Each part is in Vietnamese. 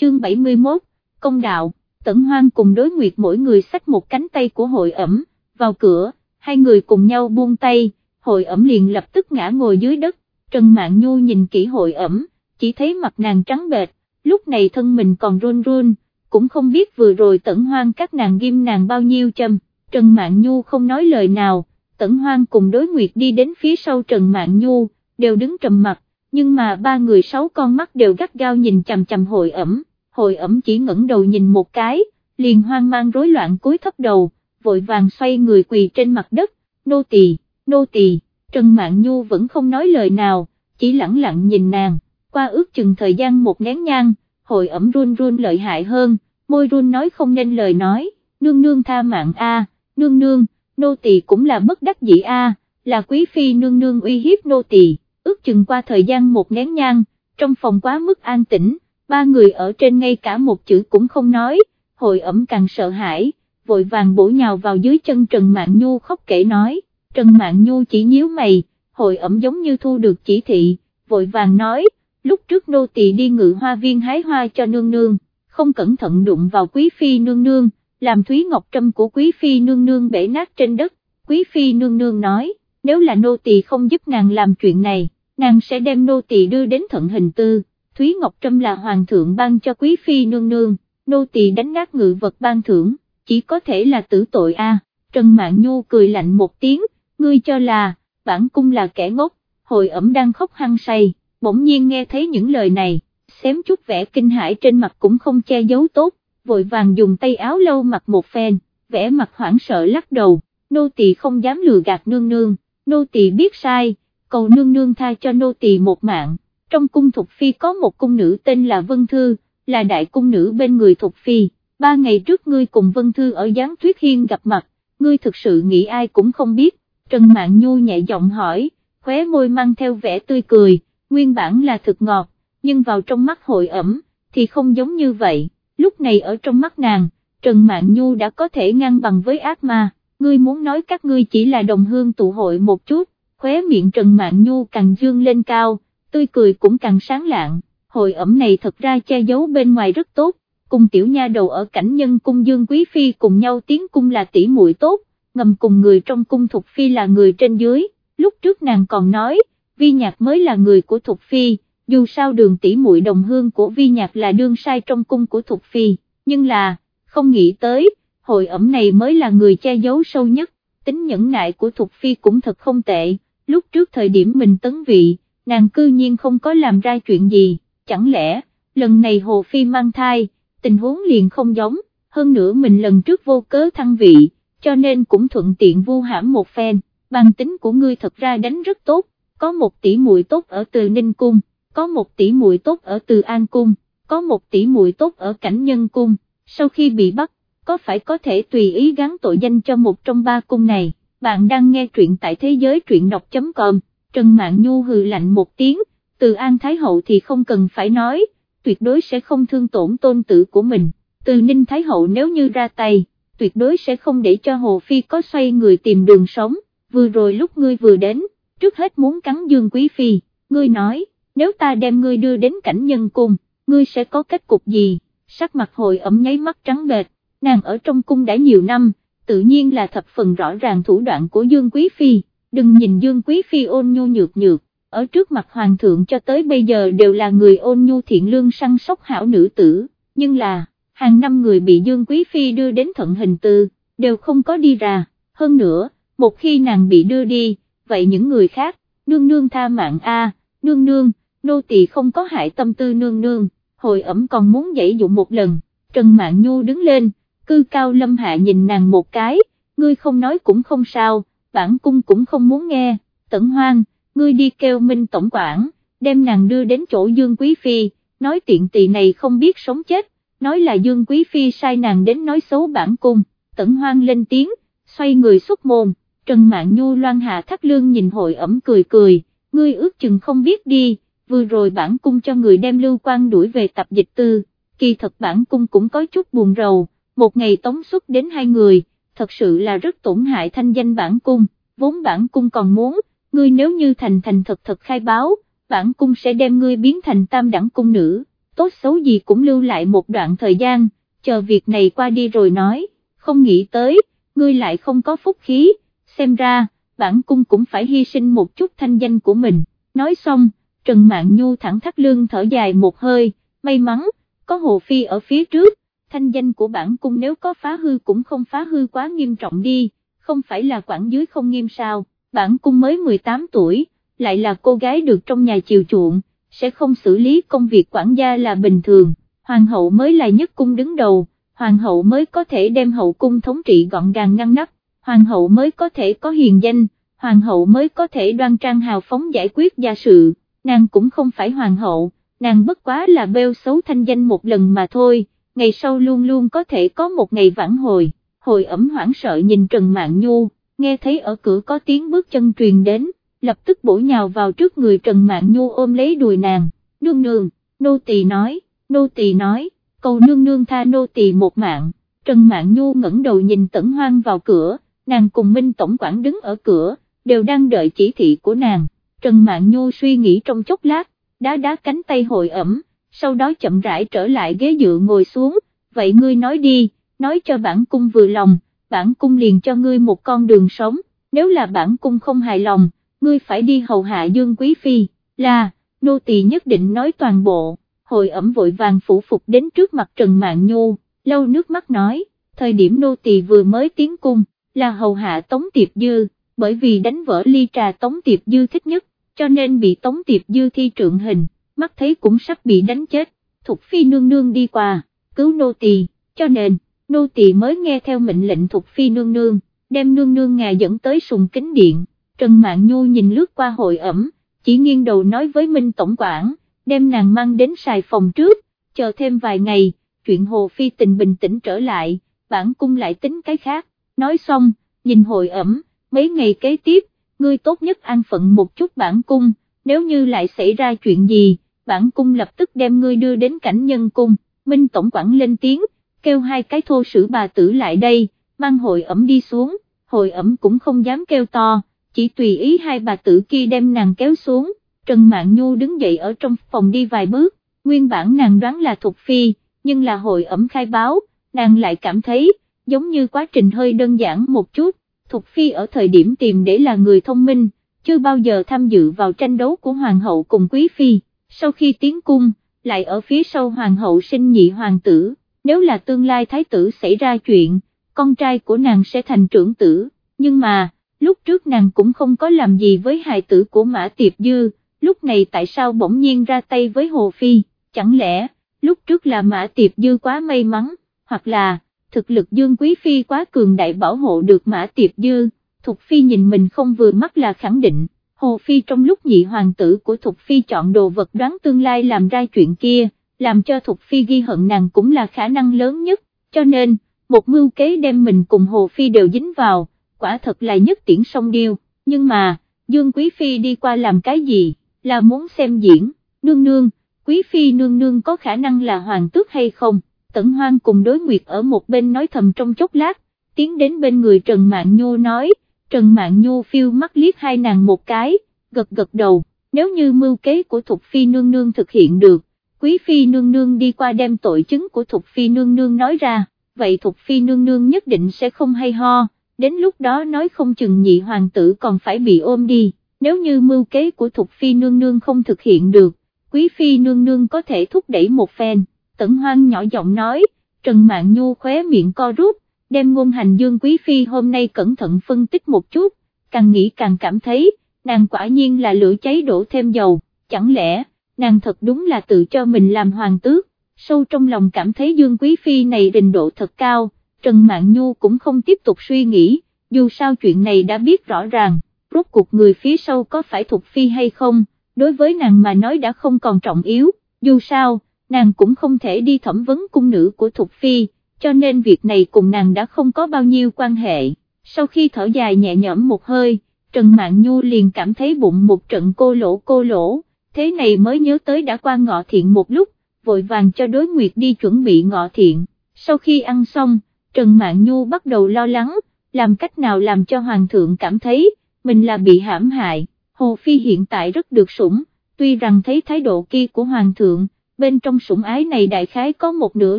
chương 71, công đạo, tẩn hoang cùng đối nguyệt mỗi người xách một cánh tay của hội ẩm, vào cửa, hai người cùng nhau buông tay, hội ẩm liền lập tức ngã ngồi dưới đất, Trần Mạn Nhu nhìn kỹ hội ẩm, chỉ thấy mặt nàng trắng bệch, lúc này thân mình còn run run, cũng không biết vừa rồi tẩn hoang các nàng ghim nàng bao nhiêu châm, Trần Mạn Nhu không nói lời nào, tẩn hoang cùng đối nguyệt đi đến phía sau Trần Mạn Nhu, đều đứng trầm mặt, nhưng mà ba người sáu con mắt đều gắt gao nhìn chằm chằm hội ẩm, hội ẩm chỉ ngẩng đầu nhìn một cái, liền hoang mang rối loạn cúi thấp đầu, vội vàng xoay người quỳ trên mặt đất, nô tỳ, nô tỳ, Trần Mạn Nhu vẫn không nói lời nào, chỉ lặng lặng nhìn nàng, qua ước chừng thời gian một nén nhang, hội ẩm run run lợi hại hơn, môi run nói không nên lời nói, nương nương tha mạng a, nương nương, nô tỳ cũng là bất đắc dĩ a, là quý phi nương nương uy hiếp nô tỳ, ước chừng qua thời gian một nén nhang, trong phòng quá mức an tĩnh, ba người ở trên ngay cả một chữ cũng không nói, hội ẩm càng sợ hãi, vội vàng bổ nhào vào dưới chân Trần Mạn Nhu khóc kể nói, Trần Mạn Nhu chỉ nhíu mày, hội ẩm giống như thu được chỉ thị, vội vàng nói, lúc trước nô tỳ đi ngự hoa viên hái hoa cho nương nương, không cẩn thận đụng vào quý phi nương nương, làm Thúy Ngọc Trâm của quý phi nương nương bể nát trên đất, quý phi nương nương nói, nếu là nô tỳ không giúp nàng làm chuyện này, nàng sẽ đem nô tỳ đưa đến thận hình tư, Thúy Ngọc Trâm là hoàng thượng ban cho quý phi nương nương, nô tỳ đánh nát ngự vật ban thưởng, chỉ có thể là tử tội a. Trần Mạn Nhu cười lạnh một tiếng, ngươi cho là, bản cung là kẻ ngốc, hồi ẩm đang khóc hăng say, bỗng nhiên nghe thấy những lời này, xém chút vẻ kinh hãi trên mặt cũng không che giấu tốt, vội vàng dùng tay áo lâu mặc một phen, vẻ mặt hoảng sợ lắc đầu, nô tỳ không dám lừa gạt nương nương, nô tỳ biết sai, cầu nương nương tha cho nô tỳ một mạng, trong cung Thục Phi có một cung nữ tên là Vân Thư, là đại cung nữ bên người Thục Phi, ba ngày trước ngươi cùng Vân Thư ở Giáng Thuyết Hiên gặp mặt, ngươi thực sự nghĩ ai cũng không biết, Trần mạng Nhu nhẹ giọng hỏi, khóe môi mang theo vẻ tươi cười, nguyên bản là thực ngọt, nhưng vào trong mắt hội ẩm, thì không giống như vậy, lúc này ở trong mắt nàng, Trần mạng Nhu đã có thể ngang bằng với ác ma, ngươi muốn nói các ngươi chỉ là đồng hương tụ hội một chút, khóe miệng Trần mạng Nhu càng dương lên cao, tươi cười cũng càng sáng lạng, hội ẩm này thật ra che giấu bên ngoài rất tốt, cùng tiểu nha đầu ở cảnh nhân cung Dương Quý Phi cùng nhau tiến cung là tỷ muội tốt, ngầm cùng người trong cung Thục Phi là người trên dưới, lúc trước nàng còn nói, Vi Nhạc mới là người của Thục Phi, dù sao đường tỷ muội đồng hương của Vi Nhạc là đương sai trong cung của Thục Phi, nhưng là, không nghĩ tới, hội ẩm này mới là người che giấu sâu nhất, tính nhẫn nại của Thục Phi cũng thật không tệ, lúc trước thời điểm mình tấn vị, nàng cư nhiên không có làm ra chuyện gì, chẳng lẽ, lần này Hồ Phi mang thai, tình huống liền không giống, hơn nữa mình lần trước vô cớ thăng vị, cho nên cũng thuận tiện vu hãm một phen, bàn tính của ngươi thật ra đánh rất tốt, có một tỷ muội tốt ở từ Ninh Cung, có một tỷ muội tốt ở từ An Cung, có một tỷ muội tốt ở Cảnh Nhân Cung, sau khi bị bắt, có phải có thể tùy ý gắn tội danh cho một trong ba cung này, bạn đang nghe truyện tại thế giới truyện đọc.com, Trần Mạn Nhu hừ lạnh một tiếng, từ An Thái Hậu thì không cần phải nói, tuyệt đối sẽ không thương tổn tôn tử của mình, từ Ninh Thái Hậu nếu như ra tay, tuyệt đối sẽ không để cho Hồ Phi có xoay người tìm đường sống, vừa rồi lúc ngươi vừa đến, trước hết muốn cắn Dương Quý Phi, ngươi nói, nếu ta đem ngươi đưa đến cảnh nhân cung, ngươi sẽ có kết cục gì, sắc mặt hồi ẩm nháy mắt trắng bệt, nàng ở trong cung đã nhiều năm, tự nhiên là thập phần rõ ràng thủ đoạn của Dương Quý Phi, đừng nhìn Dương Quý Phi ôn nhu nhược nhược, ở trước mặt hoàng thượng cho tới bây giờ đều là người ôn nhu thiện lương săn sóc hảo nữ tử, nhưng là, hàng năm người bị Dương Quý Phi đưa đến thận hình tư, đều không có đi ra, hơn nữa, một khi nàng bị đưa đi, vậy những người khác, nương nương tha mạng A, nương nương, nô tỳ không có hại tâm tư nương nương, hồi ẩm còn muốn dãy dụ một lần, Trần Mạn Nhu đứng lên, cư cao lâm hạ nhìn nàng một cái, ngươi không nói cũng không sao, bản cung cũng không muốn nghe, tẩn hoang, ngươi đi kêu Minh Tổng quản, đem nàng đưa đến chỗ Dương Quý Phi, nói tiện tỳ này không biết sống chết, nói là Dương Quý Phi sai nàng đến nói xấu bản cung, tẩn hoang lên tiếng, xoay người xuất môn, Trần Mạn Nhu loan hạ thắt lương nhìn hội ẩm cười cười, ngươi ước chừng không biết đi, vừa rồi bản cung cho người đem lưu quan đuổi về tập dịch tư, kỳ thật bản cung cũng có chút buồn rầu, một ngày tống xuất đến hai người, thật sự là rất tổn hại thanh danh bản cung, vốn bản cung còn muốn, ngươi nếu như thành thành thật thật khai báo, bản cung sẽ đem ngươi biến thành tam đẳng cung nữ, tốt xấu gì cũng lưu lại một đoạn thời gian, chờ việc này qua đi rồi nói, không nghĩ tới, ngươi lại không có phúc khí, xem ra, bản cung cũng phải hy sinh một chút thanh danh của mình, nói xong, Trần mạng Nhu thẳng thắt lưng thở dài một hơi, may mắn, có Hồ Phi ở phía trước, thanh danh của bản cung nếu có phá hư cũng không phá hư quá nghiêm trọng đi, không phải là quản dưới không nghiêm sao, bản cung mới 18 tuổi, lại là cô gái được trong nhà chiều chuộng, sẽ không xử lý công việc quản gia là bình thường, hoàng hậu mới là nhất cung đứng đầu, hoàng hậu mới có thể đem hậu cung thống trị gọn gàng ngăn nắp, hoàng hậu mới có thể có hiền danh, hoàng hậu mới có thể đoan trang hào phóng giải quyết gia sự, nàng cũng không phải hoàng hậu, nàng bất quá là bêu xấu thanh danh một lần mà thôi, ngày sau luôn luôn có thể có một ngày vãn hồi, hồi ẩm hoảng sợ nhìn Trần Mạn Nhu, nghe thấy ở cửa có tiếng bước chân truyền đến, lập tức bổ nhào vào trước người Trần Mạn Nhu ôm lấy đùi nàng, nương nương, nô tỳ nói, nô tỳ nói, cầu nương nương tha nô tỳ một mạng, Trần Mạn Nhu ngẩng đầu nhìn tẩn hoang vào cửa, nàng cùng Minh Tổng quản đứng ở cửa, đều đang đợi chỉ thị của nàng, Trần Mạn Nhu suy nghĩ trong chốc lát, đá đá cánh tay hội ẩm, sau đó chậm rãi trở lại ghế dựa ngồi xuống, vậy ngươi nói đi, nói cho bản cung vừa lòng, bản cung liền cho ngươi một con đường sống, nếu là bản cung không hài lòng, ngươi phải đi hầu hạ Dương Quý Phi, là, nô tỳ nhất định nói toàn bộ, hồi ẩm vội vàng phủ phục đến trước mặt Trần mạng Nhu, lâu nước mắt nói, thời điểm nô tỳ vừa mới tiến cung, là hầu hạ Tống Tiệp Dư, bởi vì đánh vỡ ly trà Tống Tiệp Dư thích nhất, cho nên bị Tống Tiệp Dư thi trượng hình, mắt thấy cũng sắp bị đánh chết, Thục Phi nương nương đi qua, cứu nô tỳ, cho nên, nô tỳ mới nghe theo mệnh lệnh Thục Phi nương nương, đem nương nương ngà dẫn tới sùng kính điện, Trần Mạn Nhu nhìn lướt qua hội ẩm, chỉ nghiêng đầu nói với Minh Tổng quản, đem nàng mang đến xài phòng trước, chờ thêm vài ngày, chuyện Hồ Phi tình bình tĩnh trở lại, bản cung lại tính cái khác, nói xong, nhìn hội ẩm, mấy ngày kế tiếp, ngươi tốt nhất an phận một chút bản cung, nếu như lại xảy ra chuyện gì, bản cung lập tức đem ngươi đưa đến cảnh nhân cung, Minh Tổng quản lên tiếng, kêu hai cái thô sử bà tử lại đây, mang hội ẩm đi xuống, hội ẩm cũng không dám kêu to, chỉ tùy ý hai bà tử kia đem nàng kéo xuống, Trần Mạn Nhu đứng dậy ở trong phòng đi vài bước, nguyên bản nàng đoán là Thục Phi, nhưng là hội ẩm khai báo, nàng lại cảm thấy, giống như quá trình hơi đơn giản một chút, Thục Phi ở thời điểm tìm để là người thông minh, chưa bao giờ tham dự vào tranh đấu của Hoàng hậu cùng Quý Phi, sau khi tiến cung, lại ở phía sau Hoàng hậu sinh nhị hoàng tử, nếu là tương lai thái tử xảy ra chuyện, con trai của nàng sẽ thành trưởng tử, nhưng mà, lúc trước nàng cũng không có làm gì với hài tử của Mã Tiệp Dư, lúc này tại sao bỗng nhiên ra tay với Hồ Phi, chẳng lẽ, lúc trước là Mã Tiệp Dư quá may mắn, hoặc là, thực lực Dương Quý Phi quá cường đại bảo hộ được Mã Tiệp Dư, Thục Phi nhìn mình không vừa mắt là khẳng định, Hồ Phi trong lúc nhị hoàng tử của Thục Phi chọn đồ vật đoán tương lai làm ra chuyện kia, làm cho Thục Phi ghi hận nàng cũng là khả năng lớn nhất, cho nên, một mưu kế đem mình cùng Hồ Phi đều dính vào, quả thật là nhất tiễn song điêu, nhưng mà, Dương Quý Phi đi qua làm cái gì, là muốn xem diễn, nương nương, Quý Phi nương nương có khả năng là hoàng tước hay không, Tẩn Hoang cùng đối nguyệt ở một bên nói thầm trong chốc lát, tiến đến bên người Trần Mạn Nhu nói, Trần Mạn Nhu phiêu mắt liếc hai nàng một cái, gật gật đầu, nếu như mưu kế của Thục Phi nương nương thực hiện được, Quý Phi nương nương đi qua đem tội chứng của Thục Phi nương nương nói ra, vậy Thục Phi nương nương nhất định sẽ không hay ho, đến lúc đó nói không chừng nhị hoàng tử còn phải bị ôm đi, nếu như mưu kế của Thục Phi nương nương không thực hiện được, Quý Phi nương nương có thể thúc đẩy một phen, Tẩn Hoang nhỏ giọng nói, Trần Mạn Nhu khóe miệng co rút, đem ngôn hành Dương Quý Phi hôm nay cẩn thận phân tích một chút, càng nghĩ càng cảm thấy, nàng quả nhiên là lửa cháy đổ thêm dầu, chẳng lẽ, nàng thật đúng là tự cho mình làm hoàng tước, sâu trong lòng cảm thấy Dương Quý Phi này trình độ thật cao, Trần Mạn Nhu cũng không tiếp tục suy nghĩ, dù sao chuyện này đã biết rõ ràng, rốt cuộc người phía sau có phải thuộc Phi hay không, đối với nàng mà nói đã không còn trọng yếu, dù sao, nàng cũng không thể đi thẩm vấn cung nữ của thuộc Phi, cho nên việc này cùng nàng đã không có bao nhiêu quan hệ. Sau khi thở dài nhẹ nhõm một hơi, Trần Mạn Nhu liền cảm thấy bụng một trận cô lỗ cô lỗ, thế này mới nhớ tới đã qua ngọ thiện một lúc, vội vàng cho đối nguyệt đi chuẩn bị ngọ thiện. Sau khi ăn xong, Trần Mạn Nhu bắt đầu lo lắng, làm cách nào làm cho Hoàng thượng cảm thấy, mình là bị hãm hại, Hồ Phi hiện tại rất được sủng, tuy rằng thấy thái độ kia của Hoàng thượng, bên trong sủng ái này đại khái có một nửa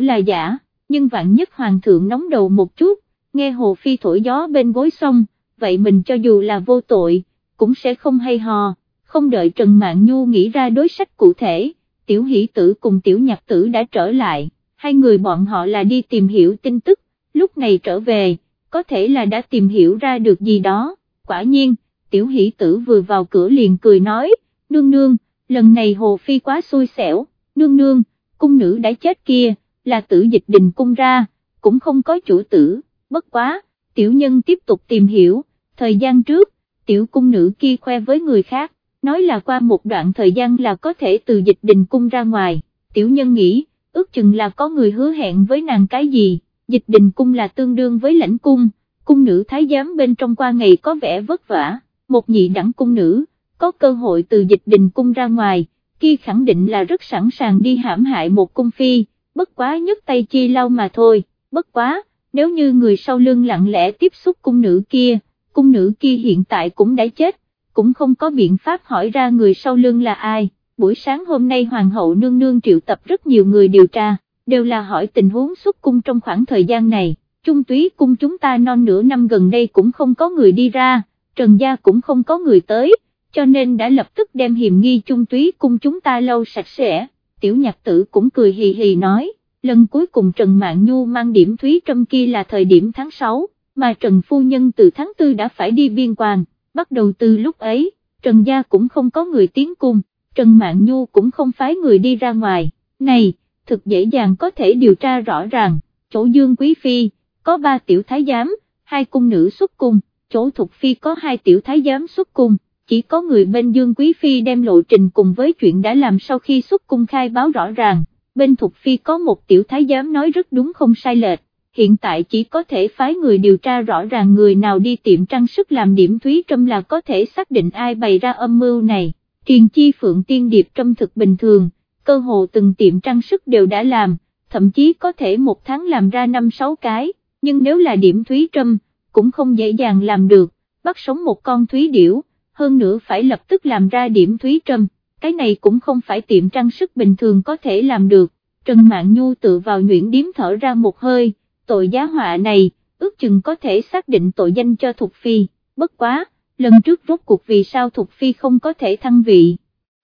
là giả, nhưng vạn nhất hoàng thượng nóng đầu một chút, nghe hồ phi thổi gió bên gối xong, vậy mình cho dù là vô tội, cũng sẽ không hay hò, không đợi Trần Mạn Nhu nghĩ ra đối sách cụ thể, tiểu hỷ tử cùng tiểu nhạc tử đã trở lại, hai người bọn họ là đi tìm hiểu tin tức, lúc này trở về, có thể là đã tìm hiểu ra được gì đó, quả nhiên, tiểu hỷ tử vừa vào cửa liền cười nói, nương nương, lần này hồ phi quá xui xẻo, nương nương, cung nữ đã chết kia, là tử dịch đình cung ra, cũng không có chủ tử, bất quá, tiểu nhân tiếp tục tìm hiểu, thời gian trước, tiểu cung nữ kia khoe với người khác, nói là qua một đoạn thời gian là có thể từ dịch đình cung ra ngoài, tiểu nhân nghĩ, ước chừng là có người hứa hẹn với nàng cái gì, dịch đình cung là tương đương với lãnh cung, cung nữ thái giám bên trong qua ngày có vẻ vất vả, một nhị đẳng cung nữ, có cơ hội từ dịch đình cung ra ngoài, kia khẳng định là rất sẵn sàng đi hãm hại một cung phi, bất quá nhất tay chi lau mà thôi, bất quá, nếu như người sau lưng lặng lẽ tiếp xúc cung nữ kia, cung nữ kia hiện tại cũng đã chết, cũng không có biện pháp hỏi ra người sau lưng là ai, buổi sáng hôm nay Hoàng hậu nương nương triệu tập rất nhiều người điều tra, đều là hỏi tình huống xuất cung trong khoảng thời gian này, trung túy cung chúng ta non nửa năm gần đây cũng không có người đi ra, trần gia cũng không có người tới, cho nên đã lập tức đem hiểm nghi trung túy cung chúng ta lâu sạch sẽ, tiểu nhạc tử cũng cười hì hì nói, lần cuối cùng Trần Mạn Nhu mang điểm thúy trâm kia là thời điểm tháng 6, mà Trần Phu Nhân từ tháng 4 đã phải đi biên quan, bắt đầu từ lúc ấy, Trần Gia cũng không có người tiến cung, Trần Mạn Nhu cũng không phái người đi ra ngoài, này, thực dễ dàng có thể điều tra rõ ràng, chỗ Dương Quý Phi, có ba tiểu thái giám, hai cung nữ xuất cung, chỗ Thục Phi có hai tiểu thái giám xuất cung, chỉ có người bên Dương Quý Phi đem lộ trình cùng với chuyện đã làm sau khi xuất cung khai báo rõ ràng, bên Thục Phi có một tiểu thái giám nói rất đúng không sai lệch, hiện tại chỉ có thể phái người điều tra rõ ràng người nào đi tiệm trang sức làm điểm thúy trâm là có thể xác định ai bày ra âm mưu này, triền chi phượng tiên điệp trâm thực bình thường, cơ hồ từng tiệm trang sức đều đã làm, thậm chí có thể một tháng làm ra 5-6 cái, nhưng nếu là điểm thúy trâm, cũng không dễ dàng làm được, bắt sống một con thúy điểu, hơn nữa phải lập tức làm ra điểm thúy trâm, cái này cũng không phải tiệm trang sức bình thường có thể làm được, Trần Mạn Nhu tự vào nhuyễn điếm thở ra một hơi, tội giá họa này, ước chừng có thể xác định tội danh cho Thục Phi, bất quá, lần trước rốt cuộc vì sao Thục Phi không có thể thăng vị.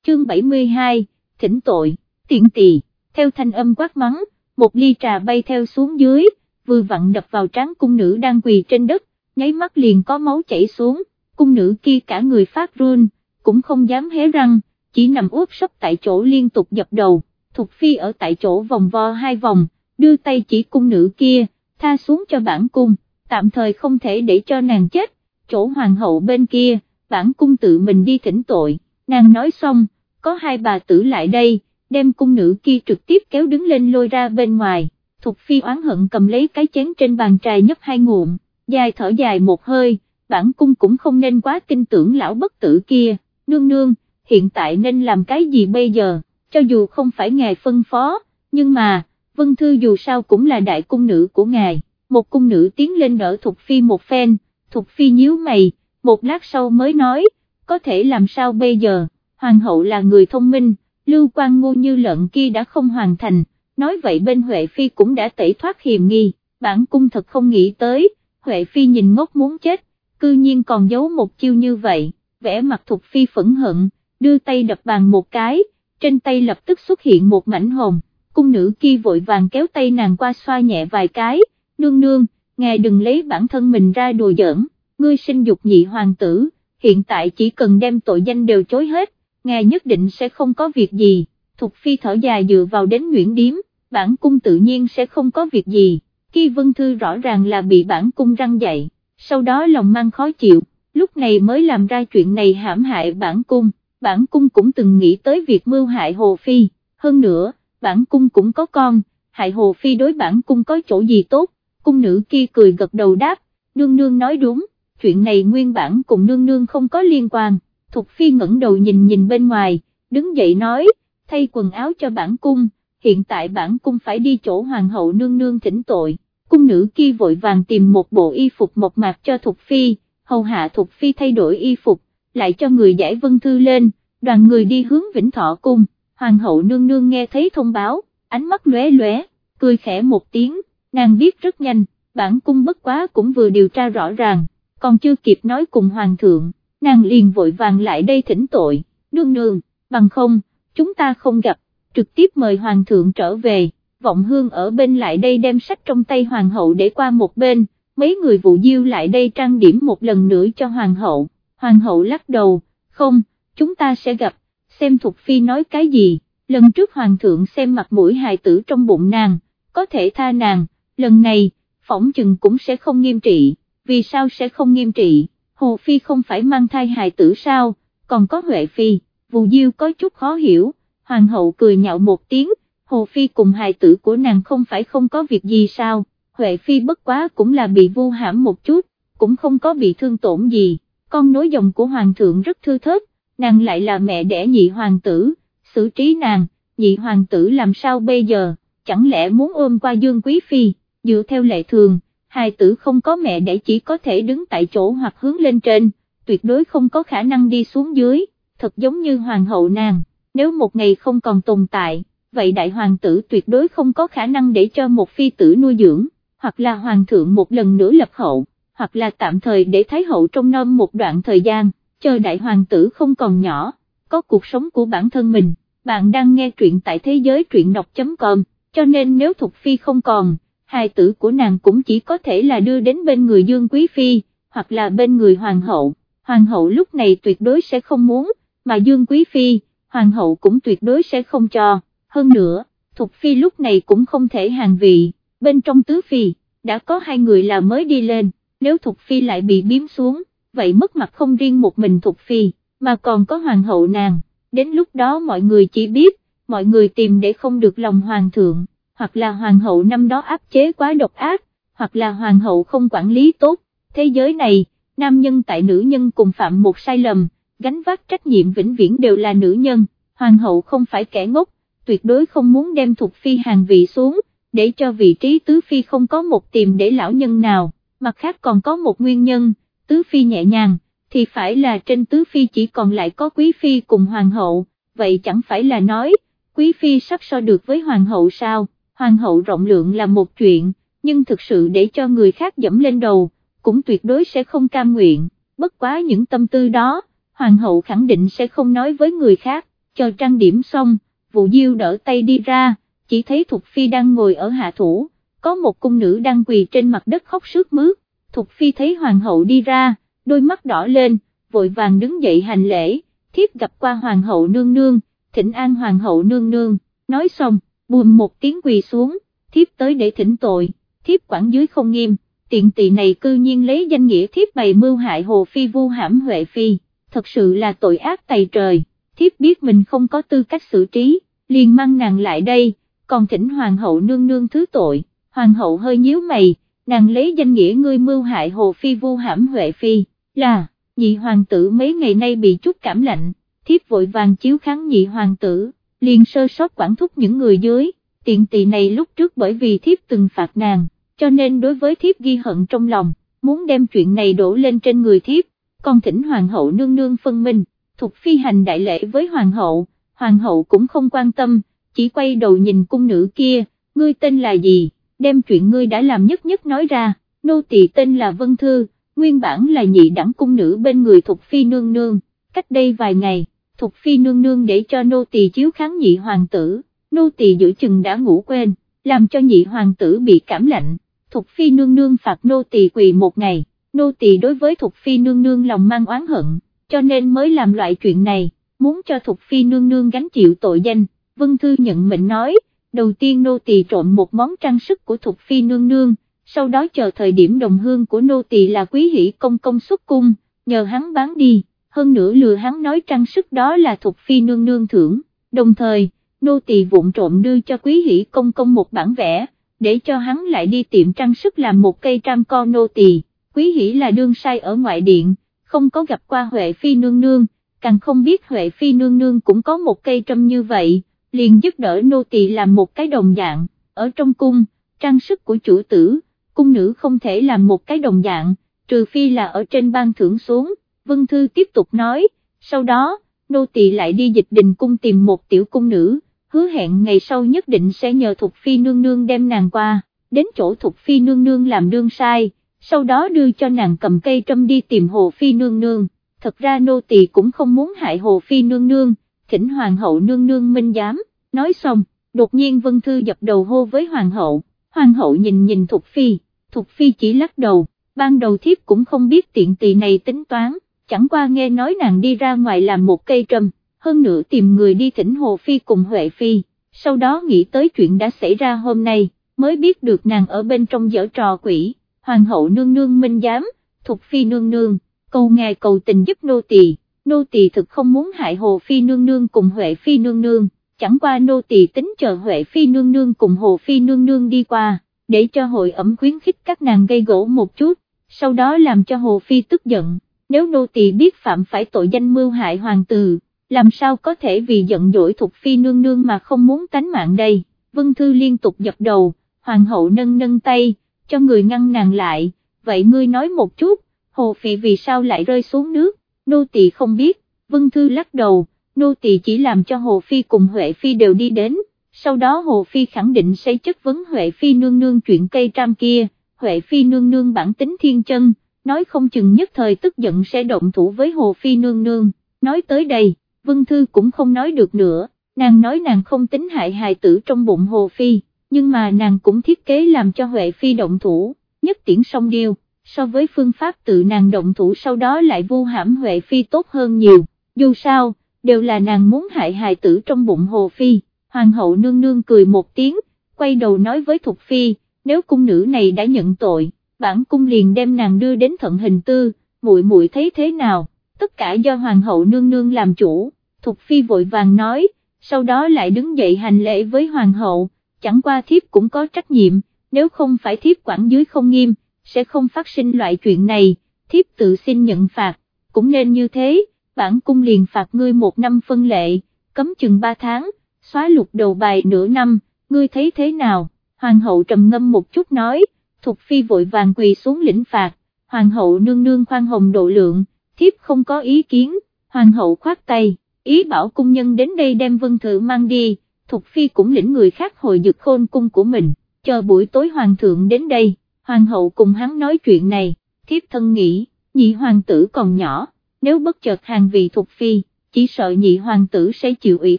Chương 72, thỉnh tội, tiện tỳ, theo thanh âm quát mắng, một ly trà bay theo xuống dưới, vừa vặn đập vào trán cung nữ đang quỳ trên đất, nháy mắt liền có máu chảy xuống, cung nữ kia cả người phát run, cũng không dám hé răng, chỉ nằm úp sấp tại chỗ liên tục dập đầu, Thục Phi ở tại chỗ vòng vo hai vòng, đưa tay chỉ cung nữ kia, tha xuống cho bản cung, tạm thời không thể để cho nàng chết, chỗ hoàng hậu bên kia, bản cung tự mình đi thỉnh tội, nàng nói xong, có hai bà tử lại đây, đem cung nữ kia trực tiếp kéo đứng lên lôi ra bên ngoài, Thục Phi oán hận cầm lấy cái chén trên bàn trà nhấp hai ngụm, dài thở dài một hơi, bản cung cũng không nên quá tin tưởng lão bất tử kia, nương nương, hiện tại nên làm cái gì bây giờ, cho dù không phải ngài phân phó, nhưng mà, Vân Thư dù sao cũng là đại cung nữ của ngài, một cung nữ tiến lên đỡ Thục Phi một phen, Thục Phi nhíu mày, một lát sau mới nói, có thể làm sao bây giờ, Hoàng hậu là người thông minh, lưu quan ngu như lợn kia đã không hoàn thành, nói vậy bên Huệ Phi cũng đã tẩy thoát hiềm nghi, bản cung thật không nghĩ tới, Huệ Phi nhìn ngốc muốn chết, cư nhiên còn giấu một chiêu như vậy, vẽ mặt Thục Phi phẫn hận, đưa tay đập bàn một cái, trên tay lập tức xuất hiện một mảnh hồng, cung nữ kia vội vàng kéo tay nàng qua xoa nhẹ vài cái, nương nương, ngài đừng lấy bản thân mình ra đùa giỡn, ngươi sinh dục nhị hoàng tử, hiện tại chỉ cần đem tội danh đều chối hết, ngài nhất định sẽ không có việc gì, Thục Phi thở dài dựa vào đến Nguyễn Điếm, bản cung tự nhiên sẽ không có việc gì, khi Vân Thư rõ ràng là bị bản cung răng dậy, sau đó lòng mang khó chịu, lúc này mới làm ra chuyện này hãm hại bản cung, bản cung cũng từng nghĩ tới việc mưu hại Hồ Phi, hơn nữa, bản cung cũng có con, hại Hồ Phi đối bản cung có chỗ gì tốt, cung nữ kia cười gật đầu đáp, nương nương nói đúng, chuyện này nguyên bản cùng nương nương không có liên quan, Thục Phi ngẩng đầu nhìn nhìn bên ngoài, đứng dậy nói, thay quần áo cho bản cung, hiện tại bản cung phải đi chỗ hoàng hậu nương nương thỉnh tội, cung nữ kia vội vàng tìm một bộ y phục mộc mạc cho Thục Phi, hầu hạ Thục Phi thay đổi y phục, lại cho người giải vân thư lên, đoàn người đi hướng Vĩnh Thọ Cung, hoàng hậu nương nương nghe thấy thông báo, ánh mắt lóe lóe, cười khẽ một tiếng, nàng biết rất nhanh, bản cung bất quá cũng vừa điều tra rõ ràng, còn chưa kịp nói cùng hoàng thượng, nàng liền vội vàng lại đây thỉnh tội, nương nương, bằng không, chúng ta không gặp, trực tiếp mời hoàng thượng trở về, vọng hương ở bên lại đây đem sách trong tay hoàng hậu để qua một bên, mấy người vụ diêu lại đây trang điểm một lần nữa cho hoàng hậu, hoàng hậu lắc đầu, không, chúng ta sẽ gặp, xem Thục Phi nói cái gì, lần trước hoàng thượng xem mặt mũi hài tử trong bụng nàng, có thể tha nàng, lần này, phỏng chừng cũng sẽ không nghiêm trị, vì sao sẽ không nghiêm trị, Hồ Phi không phải mang thai hài tử sao, còn có Huệ Phi, Vù Diêu có chút khó hiểu, hoàng hậu cười nhạo một tiếng, Hồ Phi cùng hài tử của nàng không phải không có việc gì sao, Huệ Phi bất quá cũng là bị vu hãm một chút, cũng không có bị thương tổn gì, con nối dòng của hoàng thượng rất thư thớt, nàng lại là mẹ đẻ nhị hoàng tử, xử trí nàng, nhị hoàng tử làm sao bây giờ, chẳng lẽ muốn ôm qua Dương Quý Phi, dựa theo lệ thường, hài tử không có mẹ đẻ chỉ có thể đứng tại chỗ hoặc hướng lên trên, tuyệt đối không có khả năng đi xuống dưới, thật giống như hoàng hậu nàng, nếu một ngày không còn tồn tại, vậy đại hoàng tử tuyệt đối không có khả năng để cho một phi tử nuôi dưỡng, hoặc là hoàng thượng một lần nữa lập hậu, hoặc là tạm thời để thái hậu trong nom một đoạn thời gian, chờ đại hoàng tử không còn nhỏ, có cuộc sống của bản thân mình, bạn đang nghe truyện tại thế giới truyện đọc.com, cho nên nếu Thục Phi không còn, hài tử của nàng cũng chỉ có thể là đưa đến bên người Dương Quý Phi, hoặc là bên người Hoàng hậu, Hoàng hậu lúc này tuyệt đối sẽ không muốn, mà Dương Quý Phi, Hoàng hậu cũng tuyệt đối sẽ không cho, hơn nữa, Thục Phi lúc này cũng không thể hàng vị, bên trong Tứ Phi, đã có hai người là mới đi lên, nếu Thục Phi lại bị biếm xuống, vậy mất mặt không riêng một mình Thục Phi, mà còn có Hoàng hậu nàng, đến lúc đó mọi người chỉ biết, mọi người tìm để không được lòng Hoàng thượng, hoặc là Hoàng hậu năm đó áp chế quá độc ác, hoặc là Hoàng hậu không quản lý tốt, thế giới này, nam nhân tại nữ nhân cùng phạm một sai lầm, gánh vác trách nhiệm vĩnh viễn đều là nữ nhân, Hoàng hậu không phải kẻ ngốc, tuyệt đối không muốn đem thuộc Phi hàng vị xuống, để cho vị trí Tứ Phi không có một tìm để lão nhân nào, mặt khác còn có một nguyên nhân, Tứ Phi nhẹ nhàng, thì phải là trên Tứ Phi chỉ còn lại có Quý Phi cùng Hoàng hậu, vậy chẳng phải là nói, Quý Phi sắp so được với Hoàng hậu sao, Hoàng hậu rộng lượng là một chuyện, nhưng thực sự để cho người khác dẫm lên đầu, cũng tuyệt đối sẽ không cam nguyện, bất quá những tâm tư đó, Hoàng hậu khẳng định sẽ không nói với người khác, chờ trang điểm xong, vụ diêu đỡ tay đi ra, chỉ thấy Thục Phi đang ngồi ở hạ thủ, có một cung nữ đang quỳ trên mặt đất khóc sướt mướt, Thục Phi thấy Hoàng hậu đi ra, đôi mắt đỏ lên, vội vàng đứng dậy hành lễ, thiếp gặp qua Hoàng hậu nương nương, thỉnh an Hoàng hậu nương nương, nói xong, buồn một tiếng quỳ xuống, thiếp tới để thỉnh tội, thiếp quản dưới không nghiêm, tiện tỳ này cư nhiên lấy danh nghĩa thiếp bày mưu hại Hồ Phi vu hãm Huệ Phi, thật sự là tội ác tày trời, thiếp biết mình không có tư cách xử trí, liền mang nàng lại đây, còn thỉnh Hoàng hậu nương nương thứ tội, Hoàng hậu hơi nhíu mày, nàng lấy danh nghĩa ngươi mưu hại Hồ Phi vu hãm Huệ Phi, là, nhị hoàng tử mấy ngày nay bị chút cảm lạnh, thiếp vội vàng chiếu kháng nhị hoàng tử, liền sơ sót quản thúc những người dưới, tiện tỳ này lúc trước bởi vì thiếp từng phạt nàng, cho nên đối với thiếp ghi hận trong lòng, muốn đem chuyện này đổ lên trên người thiếp, còn thỉnh hoàng hậu nương nương phân minh, thục phi hành đại lễ với hoàng hậu, hoàng hậu cũng không quan tâm, chỉ quay đầu nhìn cung nữ kia, ngươi tên là gì, đem chuyện ngươi đã làm nhất nhất nói ra, nô tỳ tên là Vân Thư, nguyên bản là nhị đẳng cung nữ bên người thục phi nương nương, cách đây vài ngày, thục phi nương nương để cho nô tỳ chiếu kháng nhị hoàng tử, nô tỳ giữ chừng đã ngủ quên, làm cho nhị hoàng tử bị cảm lạnh, thục phi nương nương phạt nô tỳ quỳ một ngày, nô tỳ đối với thục phi nương nương lòng mang oán hận, cho nên mới làm loại chuyện này, muốn cho Thục phi nương nương gánh chịu tội danh, Vân Thư nhận mệnh nói, đầu tiên nô tỳ trộm một món trang sức của Thục phi nương nương, sau đó chờ thời điểm đồng hương của nô tỳ là quý hỷ công công xuất cung, nhờ hắn bán đi, hơn nữa lừa hắn nói trang sức đó là Thục phi nương nương thưởng, đồng thời, nô tỳ vụn trộm đưa cho quý hỷ công công một bản vẽ, để cho hắn lại đi tiệm trang sức làm một cây trăm con nô tỳ. quý hỷ là đương sai ở ngoại điện, không có gặp qua Huệ Phi nương nương, càng không biết Huệ Phi nương nương cũng có một cây trâm như vậy, liền giúp đỡ nô tỳ làm một cái đồng dạng, ở trong cung, trang sức của chủ tử, cung nữ không thể làm một cái đồng dạng, trừ phi là ở trên ban thưởng xuống, Vân Thư tiếp tục nói, sau đó, nô tỳ lại đi dịch đình cung tìm một tiểu cung nữ, hứa hẹn ngày sau nhất định sẽ nhờ Thục Phi nương nương đem nàng qua, đến chỗ Thục Phi nương nương làm đương sai, sau đó đưa cho nàng cầm cây trâm đi tìm Hồ Phi nương nương, thật ra nô tỳ cũng không muốn hại Hồ Phi nương nương, thỉnh Hoàng hậu nương nương minh giám, nói xong, đột nhiên Vân Thư dập đầu hô với Hoàng hậu, Hoàng hậu nhìn nhìn Thục Phi, Thục Phi chỉ lắc đầu, ban đầu thiếp cũng không biết tiện tỳ này tính toán, chẳng qua nghe nói nàng đi ra ngoài làm một cây trâm, hơn nữa tìm người đi thỉnh Hồ Phi cùng Huệ Phi, sau đó nghĩ tới chuyện đã xảy ra hôm nay, mới biết được nàng ở bên trong dở trò quỷ, Hoàng hậu nương nương minh giám, thuộc Phi nương nương, cầu ngài cầu tình giúp nô tỳ, nô tỳ thực không muốn hại Hồ Phi nương nương cùng Huệ Phi nương nương, chẳng qua nô tỳ tính chờ Huệ Phi nương nương cùng Hồ Phi nương nương đi qua, để cho hội ẩm khuyến khích các nàng gây gỗ một chút, sau đó làm cho Hồ Phi tức giận, nếu nô tỳ biết phạm phải tội danh mưu hại hoàng tử, làm sao có thể vì giận dỗi thuộc Phi nương nương mà không muốn tánh mạng đây, Vân Thư liên tục dập đầu, hoàng hậu nâng nâng tay, cho người ngăn nàng lại, vậy ngươi nói một chút, Hồ Phi vì sao lại rơi xuống nước, nô tỳ không biết, Vân Thư lắc đầu, nô tỳ chỉ làm cho Hồ Phi cùng Huệ Phi đều đi đến, sau đó Hồ Phi khẳng định sẽ chất vấn Huệ Phi nương nương chuyện cây tram kia, Huệ Phi nương nương bản tính thiên chân, nói không chừng nhất thời tức giận sẽ động thủ với Hồ Phi nương nương, nói tới đây, Vân Thư cũng không nói được nữa, nàng nói nàng không tính hại hài tử trong bụng Hồ Phi, nhưng mà nàng cũng thiết kế làm cho Huệ Phi động thủ, nhất tiễn song điêu, so với phương pháp tự nàng động thủ sau đó lại vu hãm Huệ Phi tốt hơn nhiều, dù sao, đều là nàng muốn hại hài tử trong bụng Hồ Phi, Hoàng hậu nương nương cười một tiếng, quay đầu nói với Thục Phi, nếu cung nữ này đã nhận tội, bản cung liền đem nàng đưa đến thận hình tư, muội muội thấy thế nào, tất cả do Hoàng hậu nương nương làm chủ, Thục Phi vội vàng nói, sau đó lại đứng dậy hành lễ với Hoàng hậu, chẳng qua thiếp cũng có trách nhiệm, nếu không phải thiếp quản dưới không nghiêm, sẽ không phát sinh loại chuyện này, thiếp tự xin nhận phạt, cũng nên như thế, bản cung liền phạt ngươi một năm phân lệ, cấm chừng ba tháng, xóa lục đầu bài nửa năm, ngươi thấy thế nào, hoàng hậu trầm ngâm một chút nói, Thục Phi vội vàng quỳ xuống lĩnh phạt, hoàng hậu nương nương khoan hồng độ lượng, thiếp không có ý kiến, hoàng hậu khoát tay, ý bảo cung nhân đến đây đem vân thự mang đi, Thục Phi cũng lĩnh người khác hồi dực khôn cung của mình, chờ buổi tối hoàng thượng đến đây, hoàng hậu cùng hắn nói chuyện này, thiếp thân nghĩ, nhị hoàng tử còn nhỏ, nếu bất chợt hàng vị Thục Phi, chỉ sợ nhị hoàng tử sẽ chịu ủy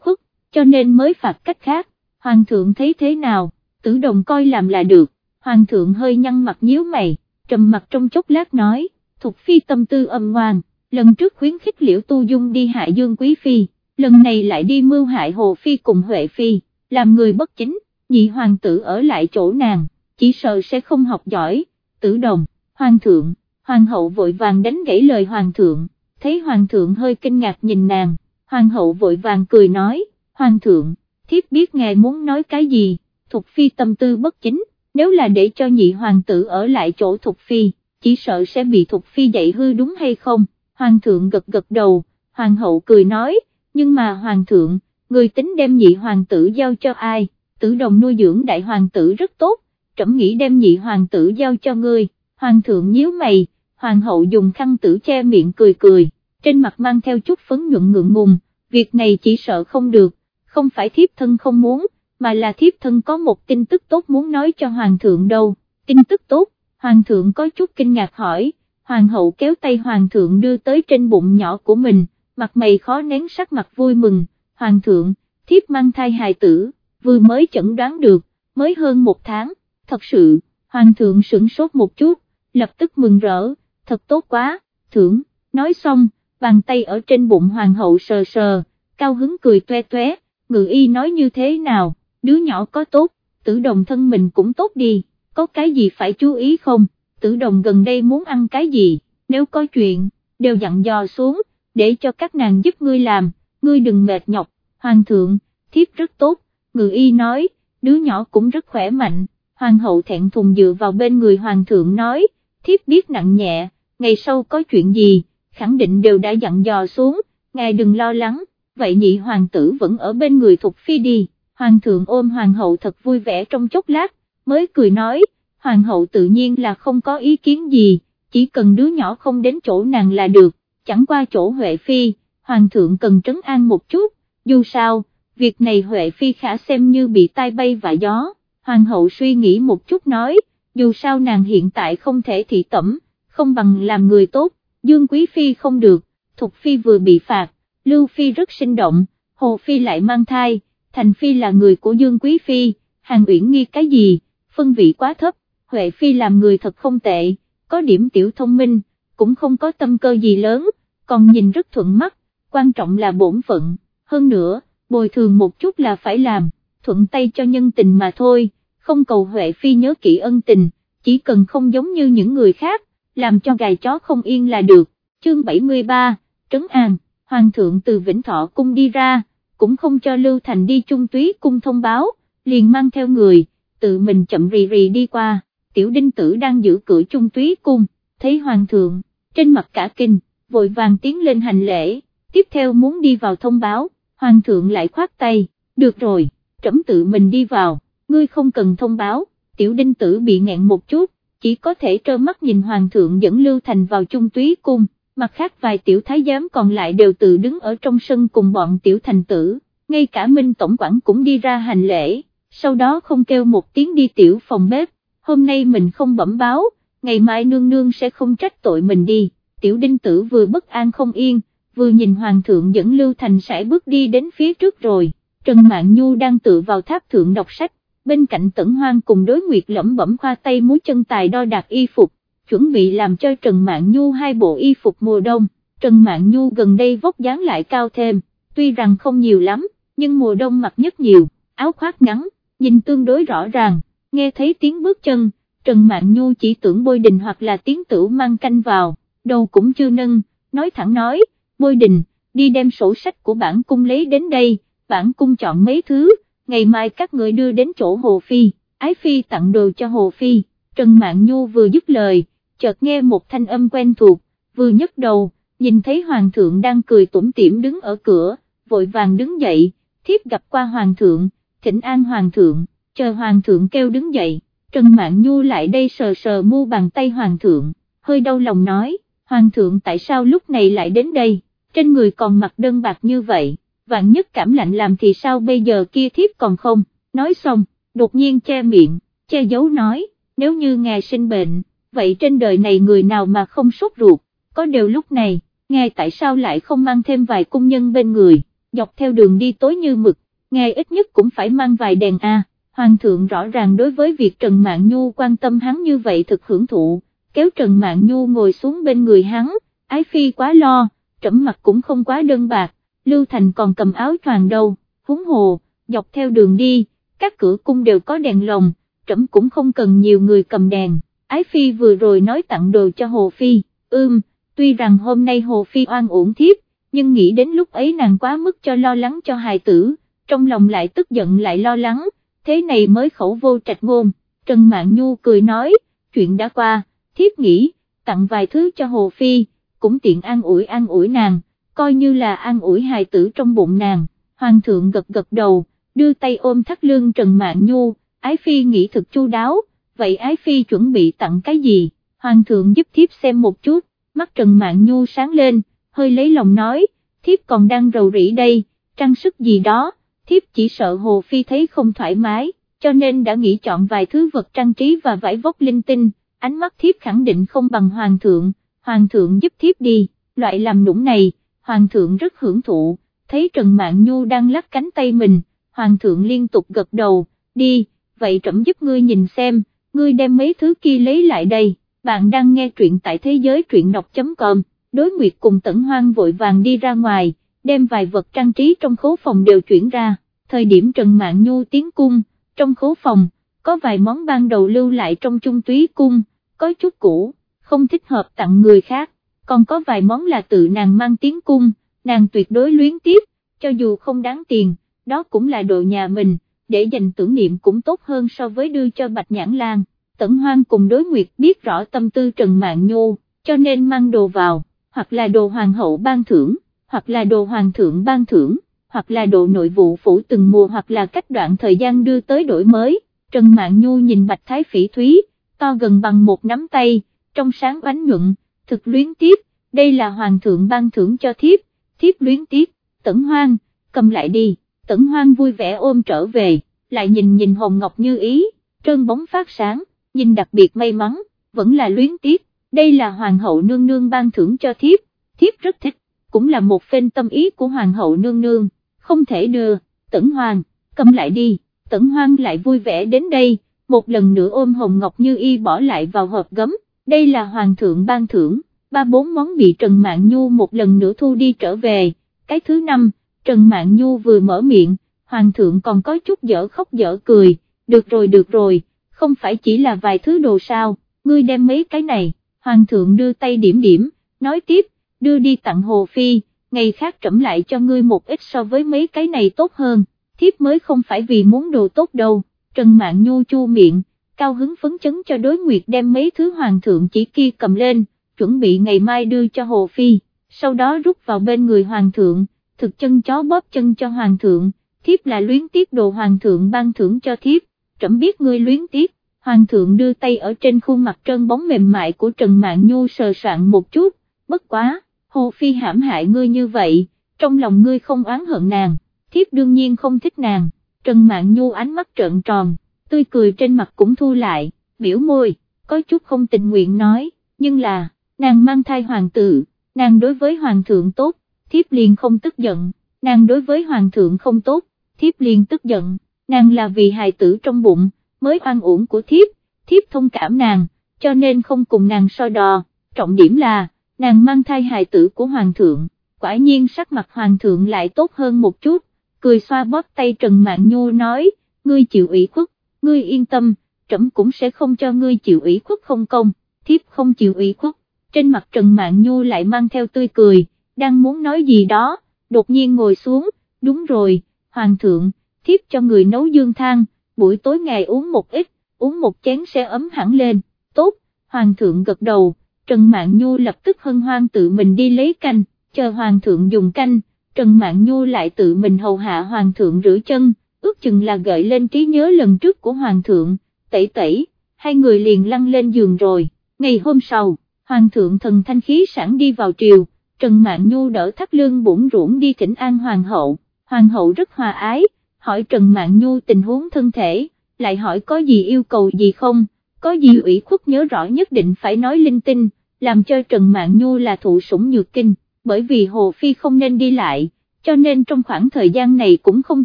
khuất, cho nên mới phạt cách khác, hoàng thượng thấy thế nào, tử đồng coi làm là được, hoàng thượng hơi nhăn mặt nhíu mày, trầm mặt trong chốc lát nói, Thục Phi tâm tư âm ngoan, lần trước khuyến khích liễu tu dung đi hại Dương Quý Phi, lần này lại đi mưu hại Hồ Phi cùng Huệ Phi, làm người bất chính, nhị hoàng tử ở lại chỗ nàng, chỉ sợ sẽ không học giỏi, tử đồng, hoàng thượng, hoàng hậu vội vàng đánh gãy lời hoàng thượng, thấy hoàng thượng hơi kinh ngạc nhìn nàng, hoàng hậu vội vàng cười nói, hoàng thượng, thiếp biết ngài muốn nói cái gì, Thục Phi tâm tư bất chính, nếu là để cho nhị hoàng tử ở lại chỗ Thục Phi, chỉ sợ sẽ bị Thục Phi dạy hư đúng hay không, hoàng thượng gật gật đầu, hoàng hậu cười nói, nhưng mà hoàng thượng, người tính đem nhị hoàng tử giao cho ai, tử đồng nuôi dưỡng đại hoàng tử rất tốt, trẫm nghĩ đem nhị hoàng tử giao cho ngươi, hoàng thượng nhíu mày, hoàng hậu dùng khăn tử che miệng cười cười, trên mặt mang theo chút phấn nhuận ngượng ngùng, việc này chỉ sợ không được, không phải thiếp thân không muốn, mà là thiếp thân có một tin tức tốt muốn nói cho hoàng thượng đâu, tin tức tốt, hoàng thượng có chút kinh ngạc hỏi, hoàng hậu kéo tay hoàng thượng đưa tới trên bụng nhỏ của mình, mặt mày khó nén sắc mặt vui mừng, hoàng thượng, thiếp mang thai hài tử, vừa mới chẩn đoán được, mới hơn một tháng, thật sự, hoàng thượng sửng sốt một chút, lập tức mừng rỡ, thật tốt quá, thưởng, nói xong, bàn tay ở trên bụng hoàng hậu sờ sờ, cao hứng cười toe toé, ngự y nói như thế nào, đứa nhỏ có tốt, tử đồng thân mình cũng tốt đi, có cái gì phải chú ý không, tử đồng gần đây muốn ăn cái gì, nếu có chuyện, đều dặn dò xuống, để cho các nàng giúp ngươi làm, ngươi đừng mệt nhọc, hoàng thượng, thiếp rất tốt, ngự y nói, đứa nhỏ cũng rất khỏe mạnh, hoàng hậu thẹn thùng dựa vào bên người hoàng thượng nói, thiếp biết nặng nhẹ, ngày sau có chuyện gì, khẳng định đều đã dặn dò xuống, ngài đừng lo lắng, vậy nhị hoàng tử vẫn ở bên người Thục Phi đi, hoàng thượng ôm hoàng hậu thật vui vẻ trong chốc lát, mới cười nói, hoàng hậu tự nhiên là không có ý kiến gì, chỉ cần đứa nhỏ không đến chỗ nàng là được, chẳng qua chỗ Huệ Phi, hoàng thượng cần trấn an một chút, dù sao, việc này Huệ Phi khả xem như bị tai bay và gió, hoàng hậu suy nghĩ một chút nói, dù sao nàng hiện tại không thể thị tẩm, không bằng làm người tốt, Dương Quý Phi không được, Thục Phi vừa bị phạt, Lưu Phi rất sinh động, Hồ Phi lại mang thai, Thành Phi là người của Dương Quý Phi, Hàng Uyển nghi cái gì, phân vị quá thấp, Huệ Phi làm người thật không tệ, có điểm tiểu thông minh, cũng không có tâm cơ gì lớn, còn nhìn rất thuận mắt, quan trọng là bổn phận, hơn nữa, bồi thường một chút là phải làm, thuận tay cho nhân tình mà thôi, không cầu Huệ Phi nhớ kỹ ân tình, chỉ cần không giống như những người khác, làm cho gài chó không yên là được, chương 73, Trấn An, Hoàng thượng từ Vĩnh Thọ cung đi ra, cũng không cho Lưu Thành đi trung túy cung thông báo, liền mang theo người, tự mình chậm rì rì đi qua, tiểu đinh tử đang giữ cửa trung túy cung, thấy Hoàng thượng, trên mặt cả kinh, vội vàng tiến lên hành lễ, tiếp theo muốn đi vào thông báo, Hoàng thượng lại khoát tay, được rồi, trẫm tự mình đi vào, ngươi không cần thông báo, tiểu đinh tử bị nghẹn một chút, chỉ có thể trơ mắt nhìn Hoàng thượng dẫn Lưu Thành vào trung túy cung. Mặt khác vài tiểu thái giám còn lại đều tự đứng ở trong sân cùng bọn tiểu thành tử, ngay cả Minh Tổng quản cũng đi ra hành lễ, sau đó không kêu một tiếng đi tiểu phòng bếp, hôm nay mình không bẩm báo, ngày mai nương nương sẽ không trách tội mình đi, tiểu đinh tử vừa bất an không yên, vừa nhìn hoàng thượng dẫn Lưu Thành sải bước đi đến phía trước rồi, Trần Mạn Nhu đang tự vào tháp thượng đọc sách, bên cạnh tẩn hoang cùng đối nguyệt lẩm bẩm khoa tay múi chân tài đo đạt y phục, chuẩn bị làm cho Trần Mạn Nhu hai bộ y phục mùa đông, Trần Mạn Nhu gần đây vóc dáng lại cao thêm, tuy rằng không nhiều lắm, nhưng mùa đông mặc nhất nhiều, áo khoác ngắn, nhìn tương đối rõ ràng, nghe thấy tiếng bước chân, Trần Mạn Nhu chỉ tưởng bôi đình hoặc là tiến tử mang canh vào, đầu cũng chưa nâng, nói thẳng nói, bôi đình, đi đem sổ sách của bản cung lấy đến đây, bản cung chọn mấy thứ, ngày mai các người đưa đến chỗ Hồ Phi, Ái Phi tặng đồ cho Hồ Phi, Trần Mạn Nhu vừa dứt lời, chợt nghe một thanh âm quen thuộc, vừa nhấc đầu, nhìn thấy hoàng thượng đang cười tủm tỉm đứng ở cửa, vội vàng đứng dậy, thiếp gặp qua hoàng thượng, thỉnh an hoàng thượng, chờ hoàng thượng kêu đứng dậy, Trần Mạn Nhu lại đây sờ sờ mu bàn tay hoàng thượng, hơi đau lòng nói, hoàng thượng tại sao lúc này lại đến đây, trên người còn mặc đơn bạc như vậy, vạn nhất cảm lạnh làm thì sao bây giờ kia thiếp còn không, nói xong, đột nhiên che miệng, che giấu nói, nếu như ngài sinh bệnh, vậy trên đời này người nào mà không sốt ruột, có điều lúc này, ngài tại sao lại không mang thêm vài cung nhân bên người, dọc theo đường đi tối như mực, ngài ít nhất cũng phải mang vài đèn a. Hoàng thượng rõ ràng đối với việc Trần Mạn Nhu quan tâm hắn như vậy thực hưởng thụ, kéo Trần Mạn Nhu ngồi xuống bên người hắn, ái phi quá lo, trẫm mặt cũng không quá đơn bạc, Lưu Thành còn cầm áo choàng đâu, húng hồ, dọc theo đường đi, các cửa cung đều có đèn lồng, trẫm cũng không cần nhiều người cầm đèn, Ái Phi vừa rồi nói tặng đồ cho Hồ Phi, ưm, tuy rằng hôm nay Hồ Phi oan uổng thiếp, nhưng nghĩ đến lúc ấy nàng quá mức cho lo lắng cho hài tử, trong lòng lại tức giận lại lo lắng, thế này mới khẩu vô trạch ngôn, Trần Mạn Nhu cười nói, chuyện đã qua, thiếp nghĩ, tặng vài thứ cho Hồ Phi, cũng tiện an ủi an ủi nàng, coi như là an ủi hài tử trong bụng nàng, Hoàng thượng gật gật đầu, đưa tay ôm thắt lưng Trần Mạn Nhu, Ái Phi nghĩ thực chu đáo, vậy Ái Phi chuẩn bị tặng cái gì, Hoàng thượng giúp thiếp xem một chút, mắt Trần Mạn Nhu sáng lên, hơi lấy lòng nói, thiếp còn đang rầu rĩ đây, trang sức gì đó, thiếp chỉ sợ Hồ Phi thấy không thoải mái, cho nên đã nghĩ chọn vài thứ vật trang trí và vải vóc linh tinh, ánh mắt thiếp khẳng định không bằng Hoàng thượng, Hoàng thượng giúp thiếp đi, loại làm nũng này, Hoàng thượng rất hưởng thụ, thấy Trần Mạn Nhu đang lắc cánh tay mình, Hoàng thượng liên tục gật đầu, đi, vậy trẫm giúp ngươi nhìn xem, ngươi đem mấy thứ kia lấy lại đây, bạn đang nghe truyện tại thế giới truyện đọc.com, đối nguyệt cùng tẩn hoang vội vàng đi ra ngoài, đem vài vật trang trí trong khố phòng đều chuyển ra, thời điểm Trần Mạn Nhu tiến cung, trong khố phòng, có vài món ban đầu lưu lại trong trung túy cung, có chút cũ, không thích hợp tặng người khác, còn có vài món là tự nàng mang tiến cung, nàng tuyệt đối luyến tiếp, cho dù không đáng tiền, đó cũng là đồ nhà mình để dành tưởng niệm cũng tốt hơn so với đưa cho Bạch Nhãn Lan. Tẩn Hoang cùng đối nguyệt biết rõ tâm tư Trần Mạn Nhu, cho nên mang đồ vào, hoặc là đồ hoàng hậu ban thưởng, hoặc là đồ hoàng thượng ban thưởng, hoặc là đồ nội vụ phủ từng mùa hoặc là cách đoạn thời gian đưa tới đổi mới. Trần Mạn Nhu nhìn Bạch Thái Phỉ Thúy, to gần bằng một nắm tay, trong sáng bánh nhuận, thực luyến tiếp, đây là hoàng thượng ban thưởng cho thiếp, thiếp luyến tiếc, tẩn hoang, cầm lại đi, tẩn hoang vui vẻ ôm trở về, lại nhìn nhìn hồng ngọc như ý, trơn bóng phát sáng, nhìn đặc biệt may mắn, vẫn là luyến tiếc, đây là hoàng hậu nương nương ban thưởng cho thiếp, thiếp rất thích, cũng là một phen tâm ý của hoàng hậu nương nương, không thể đưa, tẩn hoàng cầm lại đi, tẩn hoang lại vui vẻ đến đây, một lần nữa ôm hồng ngọc như y bỏ lại vào hộp gấm, đây là hoàng thượng ban thưởng, ba bốn món bị Trần mạng Nhu một lần nữa thu đi trở về, cái thứ năm, Trần mạng Nhu vừa mở miệng, hoàng thượng còn có chút dở khóc dở cười, được rồi được rồi, không phải chỉ là vài thứ đồ sao, ngươi đem mấy cái này, hoàng thượng đưa tay điểm điểm, nói tiếp, đưa đi tặng Hồ Phi, ngày khác trẫm lại cho ngươi một ít so với mấy cái này tốt hơn, thiếp mới không phải vì muốn đồ tốt đâu, Trần Mạn Nhu chu miệng, cao hứng phấn chấn cho đối nguyệt đem mấy thứ hoàng thượng chỉ kia cầm lên, chuẩn bị ngày mai đưa cho Hồ Phi, sau đó rút vào bên người hoàng thượng, thực chân chó bóp chân cho hoàng thượng, thiếp là luyến tiếc đồ hoàng thượng ban thưởng cho thiếp, trẫm biết ngươi luyến tiếc, hoàng thượng đưa tay ở trên khuôn mặt trơn bóng mềm mại của Trần Mạn Nhu sờ soạn một chút, bất quá, Hồ Phi hãm hại ngươi như vậy, trong lòng ngươi không oán hận nàng, thiếp đương nhiên không thích nàng, Trần Mạn Nhu ánh mắt trợn tròn, tươi cười trên mặt cũng thu lại, biểu môi, có chút không tình nguyện nói, nhưng là, nàng mang thai hoàng tử, nàng đối với hoàng thượng tốt, thiếp liền không tức giận, nàng đối với hoàng thượng không tốt, thiếp liền tức giận, nàng là vì hài tử trong bụng, mới oan uổng của thiếp, thiếp thông cảm nàng, cho nên không cùng nàng so đo, trọng điểm là, nàng mang thai hài tử của hoàng thượng, quả nhiên sắc mặt hoàng thượng lại tốt hơn một chút, cười xoa bóp tay Trần Mạn Nhu nói, ngươi chịu ủy khuất, ngươi yên tâm, trẫm cũng sẽ không cho ngươi chịu ủy khuất không công, thiếp không chịu ủy khuất, trên mặt Trần Mạn Nhu lại mang theo tươi cười, đang muốn nói gì đó, đột nhiên ngồi xuống, đúng rồi, hoàng thượng, thiếp cho người nấu dương thang, buổi tối ngày uống một ít, uống một chén sẽ ấm hẳn lên, tốt, hoàng thượng gật đầu, Trần Mạn Nhu lập tức hân hoan tự mình đi lấy canh, chờ hoàng thượng dùng canh, Trần Mạn Nhu lại tự mình hầu hạ hoàng thượng rửa chân, ước chừng là gợi lên trí nhớ lần trước của hoàng thượng, tẩy tẩy, hai người liền lăn lên giường rồi, ngày hôm sau, hoàng thượng thần thanh khí sẵn đi vào triều, Trần Mạn Nhu đỡ thắt lưng bụng ruộng đi thỉnh an hoàng hậu, hoàng hậu rất hòa ái, hỏi Trần Mạn Nhu tình huống thân thể, lại hỏi có gì yêu cầu gì không, có gì ủy khuất nhớ rõ nhất định phải nói linh tinh, làm cho Trần Mạn Nhu là thụ sủng nhược kinh, bởi vì Hồ Phi không nên đi lại, cho nên trong khoảng thời gian này cũng không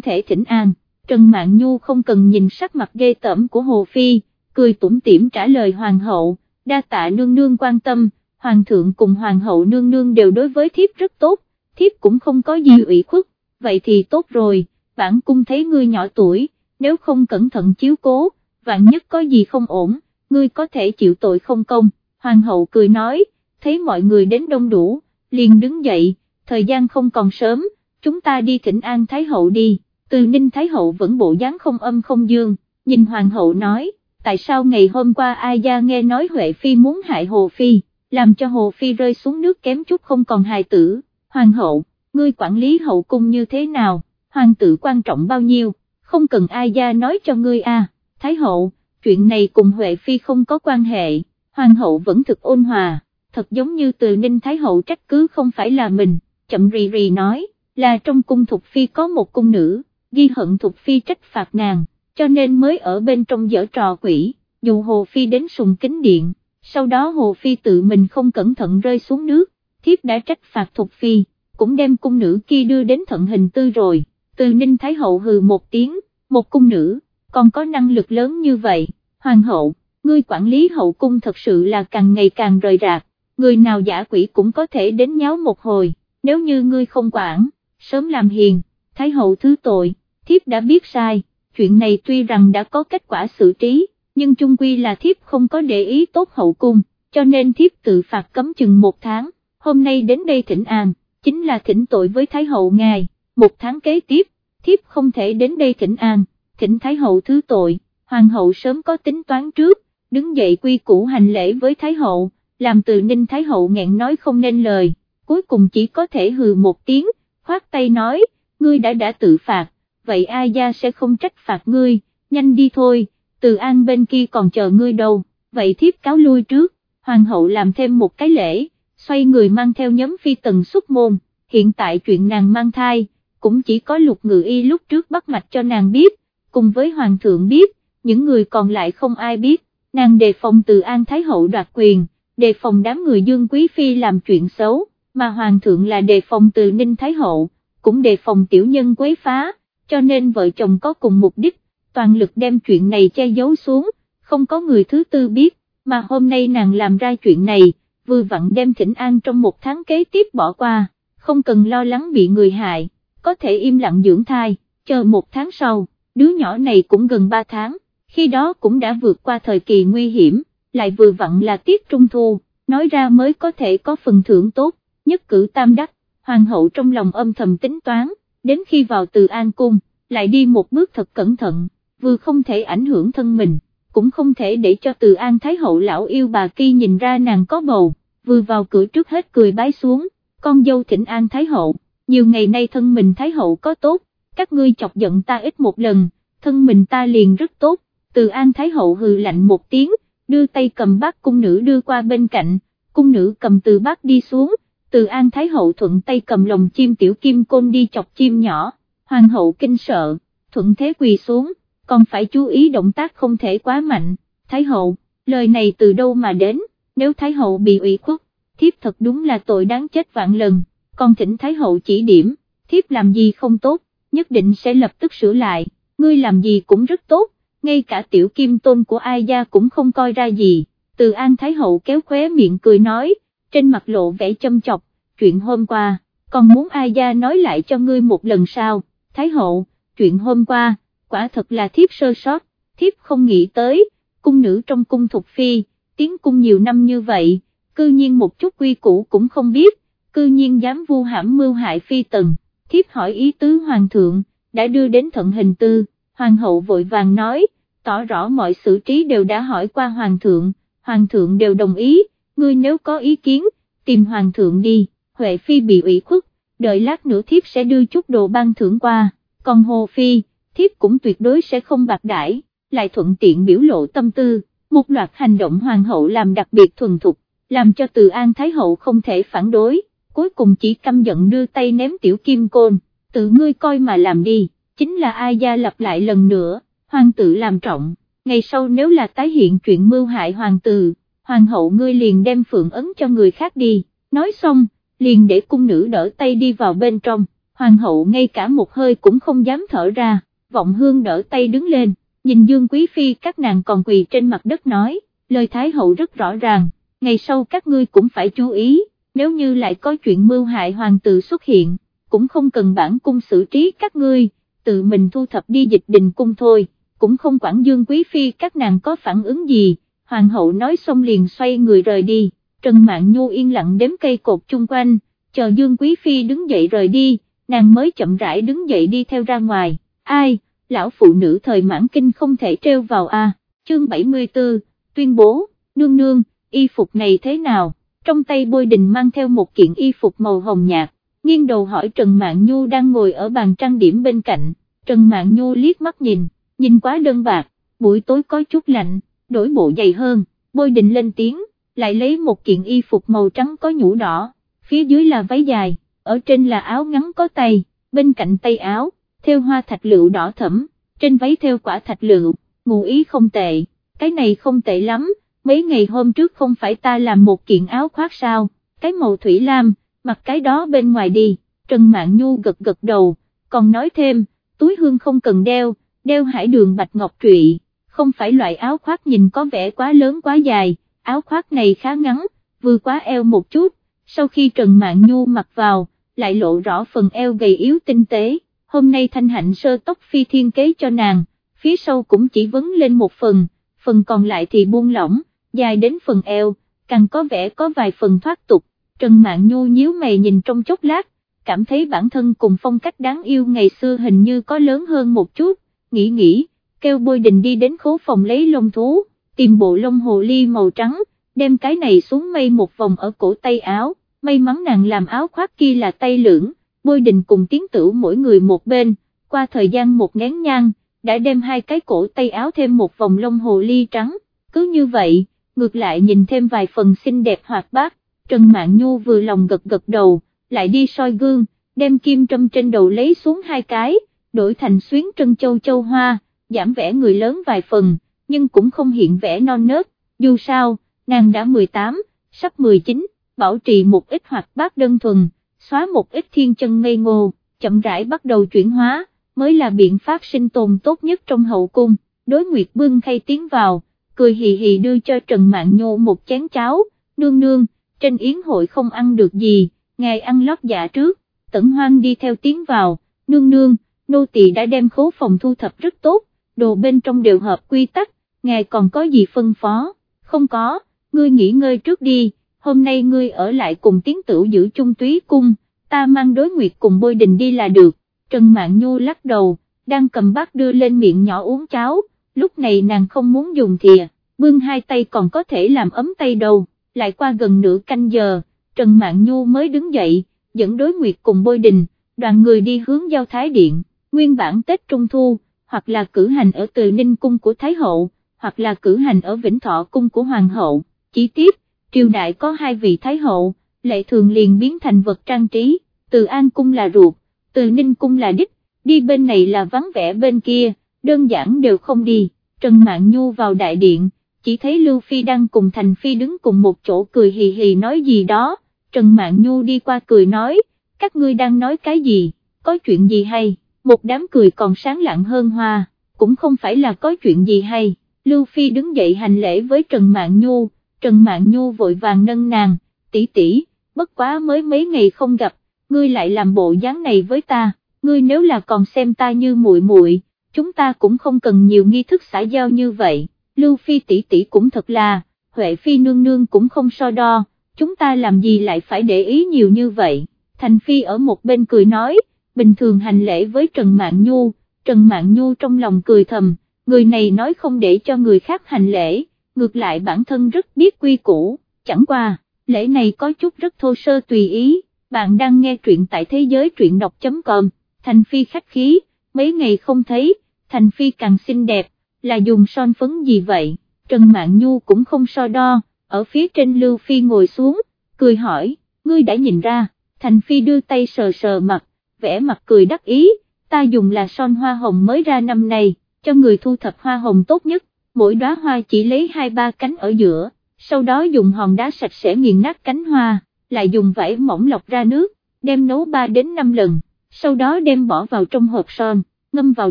thể thỉnh an, Trần Mạn Nhu không cần nhìn sắc mặt ghê tởm của Hồ Phi, cười tủm tỉm trả lời hoàng hậu, đa tạ nương nương quan tâm, hoàng thượng cùng hoàng hậu nương nương đều đối với thiếp rất tốt, thiếp cũng không có gì ủy khuất, vậy thì tốt rồi, bản cung thấy ngươi nhỏ tuổi, nếu không cẩn thận chiếu cố, vạn nhất có gì không ổn, ngươi có thể chịu tội không công, hoàng hậu cười nói, thấy mọi người đến đông đủ, liền đứng dậy, thời gian không còn sớm, chúng ta đi thỉnh an Thái hậu đi, từ Ninh Thái hậu vẫn bộ dáng không âm không dương, nhìn hoàng hậu nói, tại sao ngày hôm qua ai gia nghe nói Huệ Phi muốn hại Hồ Phi, làm cho Hồ Phi rơi xuống nước kém chút không còn hài tử, hoàng hậu, ngươi quản lý hậu cung như thế nào, hoàng tử quan trọng bao nhiêu, không cần ai gia nói cho ngươi à, Thái hậu, chuyện này cùng Huệ Phi không có quan hệ, hoàng hậu vẫn thực ôn hòa, thật giống như từ Ninh Thái hậu trách cứ không phải là mình, chậm rì rì nói, là trong cung Thục Phi có một cung nữ, ghi hận Thục Phi trách phạt nàng, cho nên mới ở bên trong dở trò quỷ, dù Hồ Phi đến sùng kính điện, sau đó Hồ Phi tự mình không cẩn thận rơi xuống nước, thiếp đã trách phạt Thục Phi, cũng đem cung nữ kia đưa đến thận hình tư rồi, từ Ninh Thái Hậu hừ một tiếng, một cung nữ, còn có năng lực lớn như vậy, Hoàng hậu, ngươi quản lý hậu cung thật sự là càng ngày càng rời rạc, người nào giả quỷ cũng có thể đến nháo một hồi, nếu như ngươi không quản, sớm làm hiền, Thái Hậu thứ tội, thiếp đã biết sai, chuyện này tuy rằng đã có kết quả xử trí, nhưng chung quy là thiếp không có để ý tốt hậu cung, cho nên thiếp tự phạt cấm chừng một tháng, hôm nay đến đây thỉnh an, chính là thỉnh tội với Thái Hậu ngài, một tháng kế tiếp, thiếp không thể đến đây thỉnh an, thỉnh Thái Hậu thứ tội, Hoàng hậu sớm có tính toán trước, đứng dậy quy củ hành lễ với Thái Hậu, làm từ Ninh Thái Hậu nghẹn nói không nên lời, cuối cùng chỉ có thể hừ một tiếng, khoát tay nói, ngươi đã đã tự phạt, vậy a gia sẽ không trách phạt ngươi, nhanh đi thôi, từ an bên kia còn chờ ngươi đâu, vậy thiếp cáo lui trước, hoàng hậu làm thêm một cái lễ, xoay người mang theo nhóm phi tần xuất môn, hiện tại chuyện nàng mang thai, cũng chỉ có lục ngự y lúc trước bắt mạch cho nàng biết, cùng với hoàng thượng biết, những người còn lại không ai biết, nàng đề phòng từ An Thái Hậu đoạt quyền, đề phòng đám người Dương Quý Phi làm chuyện xấu, mà hoàng thượng là đề phòng từ Ninh Thái Hậu, cũng đề phòng tiểu nhân quấy phá, cho nên vợ chồng có cùng mục đích, toàn lực đem chuyện này che giấu xuống, không có người thứ tư biết, mà hôm nay nàng làm ra chuyện này, vừa vặn đem thỉnh an trong một tháng kế tiếp bỏ qua, không cần lo lắng bị người hại, có thể im lặng dưỡng thai, chờ một tháng sau, đứa nhỏ này cũng gần ba tháng, khi đó cũng đã vượt qua thời kỳ nguy hiểm, lại vừa vặn là tiết trung thu, nói ra mới có thể có phần thưởng tốt, nhất cử tam đắc, hoàng hậu trong lòng âm thầm tính toán, đến khi vào từ an cung, lại đi một bước thật cẩn thận, vừa không thể ảnh hưởng thân mình, cũng không thể để cho từ an thái hậu lão yêu bà kia nhìn ra nàng có bầu, vừa vào cửa trước hết cười bái xuống, con dâu thỉnh an thái hậu, nhiều ngày nay thân mình thái hậu có tốt, các ngươi chọc giận ta ít một lần, thân mình ta liền rất tốt, từ an thái hậu hừ lạnh một tiếng, đưa tay cầm bát cung nữ đưa qua bên cạnh, cung nữ cầm từ bát đi xuống, từ an thái hậu thuận tay cầm lồng chim tiểu kim côn đi chọc chim nhỏ, hoàng hậu kinh sợ, thuận thế quỳ xuống, còn phải chú ý động tác không thể quá mạnh, thái hậu, lời này từ đâu mà đến, nếu thái hậu bị ủy khuất, thiếp thật đúng là tội đáng chết vạn lần, còn thỉnh thái hậu chỉ điểm, thiếp làm gì không tốt, nhất định sẽ lập tức sửa lại, ngươi làm gì cũng rất tốt, ngay cả tiểu kim tôn của ai gia cũng không coi ra gì, từ an thái hậu kéo khóe miệng cười nói, trên mặt lộ vẻ châm chọc, chuyện hôm qua, còn muốn ai gia nói lại cho ngươi một lần sau, thái hậu, chuyện hôm qua, quả thật là thiếp sơ sót, thiếp không nghĩ tới, cung nữ trong cung thục phi, tiến cung nhiều năm như vậy, cư nhiên một chút quy củ cũng không biết, cư nhiên dám vu hãm mưu hại phi tần, thiếp hỏi ý tứ hoàng thượng, đã đưa đến thận hình tư, hoàng hậu vội vàng nói, tỏ rõ mọi xử trí đều đã hỏi qua hoàng thượng, hoàng thượng đều đồng ý, ngươi nếu có ý kiến, tìm hoàng thượng đi, Huệ Phi bị ủy khuất, đợi lát nữa thiếp sẽ đưa chút đồ ban thưởng qua, còn Hồ Phi, thiếp cũng tuyệt đối sẽ không bạc đãi, lại thuận tiện biểu lộ tâm tư, một loạt hành động hoàng hậu làm đặc biệt thuần thục, làm cho từ An Thái Hậu không thể phản đối, cuối cùng chỉ căm giận đưa tay ném tiểu kim côn, tự ngươi coi mà làm đi, chính là ai gia lặp lại lần nữa, hoàng tử làm trọng, ngày sau nếu là tái hiện chuyện mưu hại hoàng tử, hoàng hậu ngươi liền đem phượng ấn cho người khác đi, nói xong, liền để cung nữ đỡ tay đi vào bên trong, hoàng hậu ngay cả một hơi cũng không dám thở ra, vọng hương đỡ tay đứng lên, nhìn Dương Quý Phi các nàng còn quỳ trên mặt đất nói, lời Thái hậu rất rõ ràng, ngày sau các ngươi cũng phải chú ý, nếu như lại có chuyện mưu hại hoàng tử xuất hiện, cũng không cần bản cung xử trí các ngươi, tự mình thu thập đi dịch đình cung thôi, cũng không quản Dương Quý Phi các nàng có phản ứng gì, hoàng hậu nói xong liền xoay người rời đi. Trần mạng Nhu yên lặng đếm cây cột chung quanh, chờ Dương Quý Phi đứng dậy rời đi, nàng mới chậm rãi đứng dậy đi theo ra ngoài, ai, lão phụ nữ thời mãn kinh không thể treo vào a. chương 74, tuyên bố, nương nương, y phục này thế nào, trong tay bôi đình mang theo một kiện y phục màu hồng nhạt, nghiêng đầu hỏi Trần Mạn Nhu đang ngồi ở bàn trang điểm bên cạnh, Trần Mạn Nhu liếc mắt nhìn, nhìn quá đơn bạc, buổi tối có chút lạnh, đổi bộ dày hơn, bôi đình lên tiếng lại lấy một kiện y phục màu trắng có nhũ đỏ, phía dưới là váy dài, ở trên là áo ngắn có tay, bên cạnh tay áo, theo hoa thạch lựu đỏ thẫm, trên váy theo quả thạch lựu, ngụ ý không tệ, cái này không tệ lắm, mấy ngày hôm trước không phải ta làm một kiện áo khoác sao, cái màu thủy lam, mặc cái đó bên ngoài đi, Trần Mạn Nhu gật gật đầu, còn nói thêm, túi hương không cần đeo, đeo hải đường bạch ngọc trụy, không phải loại áo khoác nhìn có vẻ quá lớn quá dài, áo khoác này khá ngắn, vừa quá eo một chút, sau khi Trần Mạn Nhu mặc vào, lại lộ rõ phần eo gầy yếu tinh tế, hôm nay thanh hạnh sơ tóc phi thiên kế cho nàng, phía sau cũng chỉ vấn lên một phần, phần còn lại thì buông lỏng, dài đến phần eo, càng có vẻ có vài phần thoát tục, Trần Mạn Nhu nhíu mày nhìn trong chốc lát, cảm thấy bản thân cùng phong cách đáng yêu ngày xưa hình như có lớn hơn một chút, nghĩ nghĩ, kêu bôi đình đi đến khố phòng lấy lông thú tìm bộ lông hồ ly màu trắng, đem cái này xuống mây một vòng ở cổ tay áo, may mắn nàng làm áo khoác kia là tay lưỡng, bôi đình cùng tiến tử mỗi người một bên, qua thời gian một ngán nhang, đã đem hai cái cổ tay áo thêm một vòng lông hồ ly trắng, cứ như vậy, ngược lại nhìn thêm vài phần xinh đẹp hoạt bát, Trần Mạn Nhu vừa lòng gật gật đầu, lại đi soi gương, đem kim trâm trên đầu lấy xuống hai cái, đổi thành xuyến trân châu châu hoa, giảm vẻ người lớn vài phần, nhưng cũng không hiện vẻ non nớt, dù sao, nàng đã 18, sắp 19, bảo trì một ít hoạt bát đơn thuần, xóa một ít thiên chân ngây ngô, chậm rãi bắt đầu chuyển hóa, mới là biện pháp sinh tồn tốt nhất trong hậu cung, đối nguyệt bưng khay tiến vào, cười hì hì đưa cho Trần Mạn Nhô một chén cháo, nương nương, trên yến hội không ăn được gì, ngài ăn lót dạ trước, tẩn hoang đi theo tiếng vào, nương nương, nô tỳ đã đem khố phòng thu thập rất tốt, đồ bên trong đều hợp quy tắc, ngài còn có gì phân phó, không có, ngươi nghỉ ngơi trước đi, hôm nay ngươi ở lại cùng tiến tử giữ chung túy cung, ta mang đối nguyệt cùng bôi đình đi là được, Trần Mạn Nhu lắc đầu, đang cầm bát đưa lên miệng nhỏ uống cháo, lúc này nàng không muốn dùng thìa, bưng hai tay còn có thể làm ấm tay đầu, lại qua gần nửa canh giờ, Trần Mạn Nhu mới đứng dậy, dẫn đối nguyệt cùng bôi đình, đoàn người đi hướng giao thái điện, nguyên bản Tết Trung Thu, hoặc là cử hành ở từ Ninh Cung của Thái Hậu, hoặc là cử hành ở Vĩnh Thọ Cung của Hoàng Hậu, chỉ tiếp, triều đại có hai vị Thái Hậu, lệ thường liền biến thành vật trang trí, từ An Cung là ruột, từ Ninh Cung là đích, đi bên này là vắng vẻ bên kia, đơn giản đều không đi, Trần Mạn Nhu vào đại điện, chỉ thấy Lưu Phi đang cùng Thành Phi đứng cùng một chỗ cười hì hì nói gì đó, Trần Mạn Nhu đi qua cười nói, các ngươi đang nói cái gì, có chuyện gì hay, một đám cười còn sáng lặng hơn hoa, cũng không phải là có chuyện gì hay, Lưu Phi đứng dậy hành lễ với Trần Mạn Nhu, Trần Mạn Nhu vội vàng nâng nàng, tỷ tỷ, bất quá mới mấy ngày không gặp, ngươi lại làm bộ dáng này với ta, ngươi nếu là còn xem ta như muội muội, chúng ta cũng không cần nhiều nghi thức xã giao như vậy, Lưu Phi tỷ tỷ cũng thật là, Huệ Phi nương nương cũng không so đo, chúng ta làm gì lại phải để ý nhiều như vậy, Thành Phi ở một bên cười nói, bình thường hành lễ với Trần Mạn Nhu, Trần Mạn Nhu trong lòng cười thầm, người này nói không để cho người khác hành lễ, ngược lại bản thân rất biết quy củ, chẳng qua, lễ này có chút rất thô sơ tùy ý, bạn đang nghe truyện tại thế giới truyện đọc.com, Thành Phi khách khí, mấy ngày không thấy, Thành Phi càng xinh đẹp, là dùng son phấn gì vậy, Trần Mạn Nhu cũng không so đo, ở phía trên Lưu Phi ngồi xuống, cười hỏi, ngươi đã nhìn ra, Thành Phi đưa tay sờ sờ mặt, vẽ mặt cười đắc ý, ta dùng là son hoa hồng mới ra năm nay, cho người thu thập hoa hồng tốt nhất, mỗi đóa hoa chỉ lấy hai ba cánh ở giữa, sau đó dùng hòn đá sạch sẽ nghiền nát cánh hoa, lại dùng vải mỏng lọc ra nước, đem nấu 3 đến 5 lần, sau đó đem bỏ vào trong hộp son, ngâm vào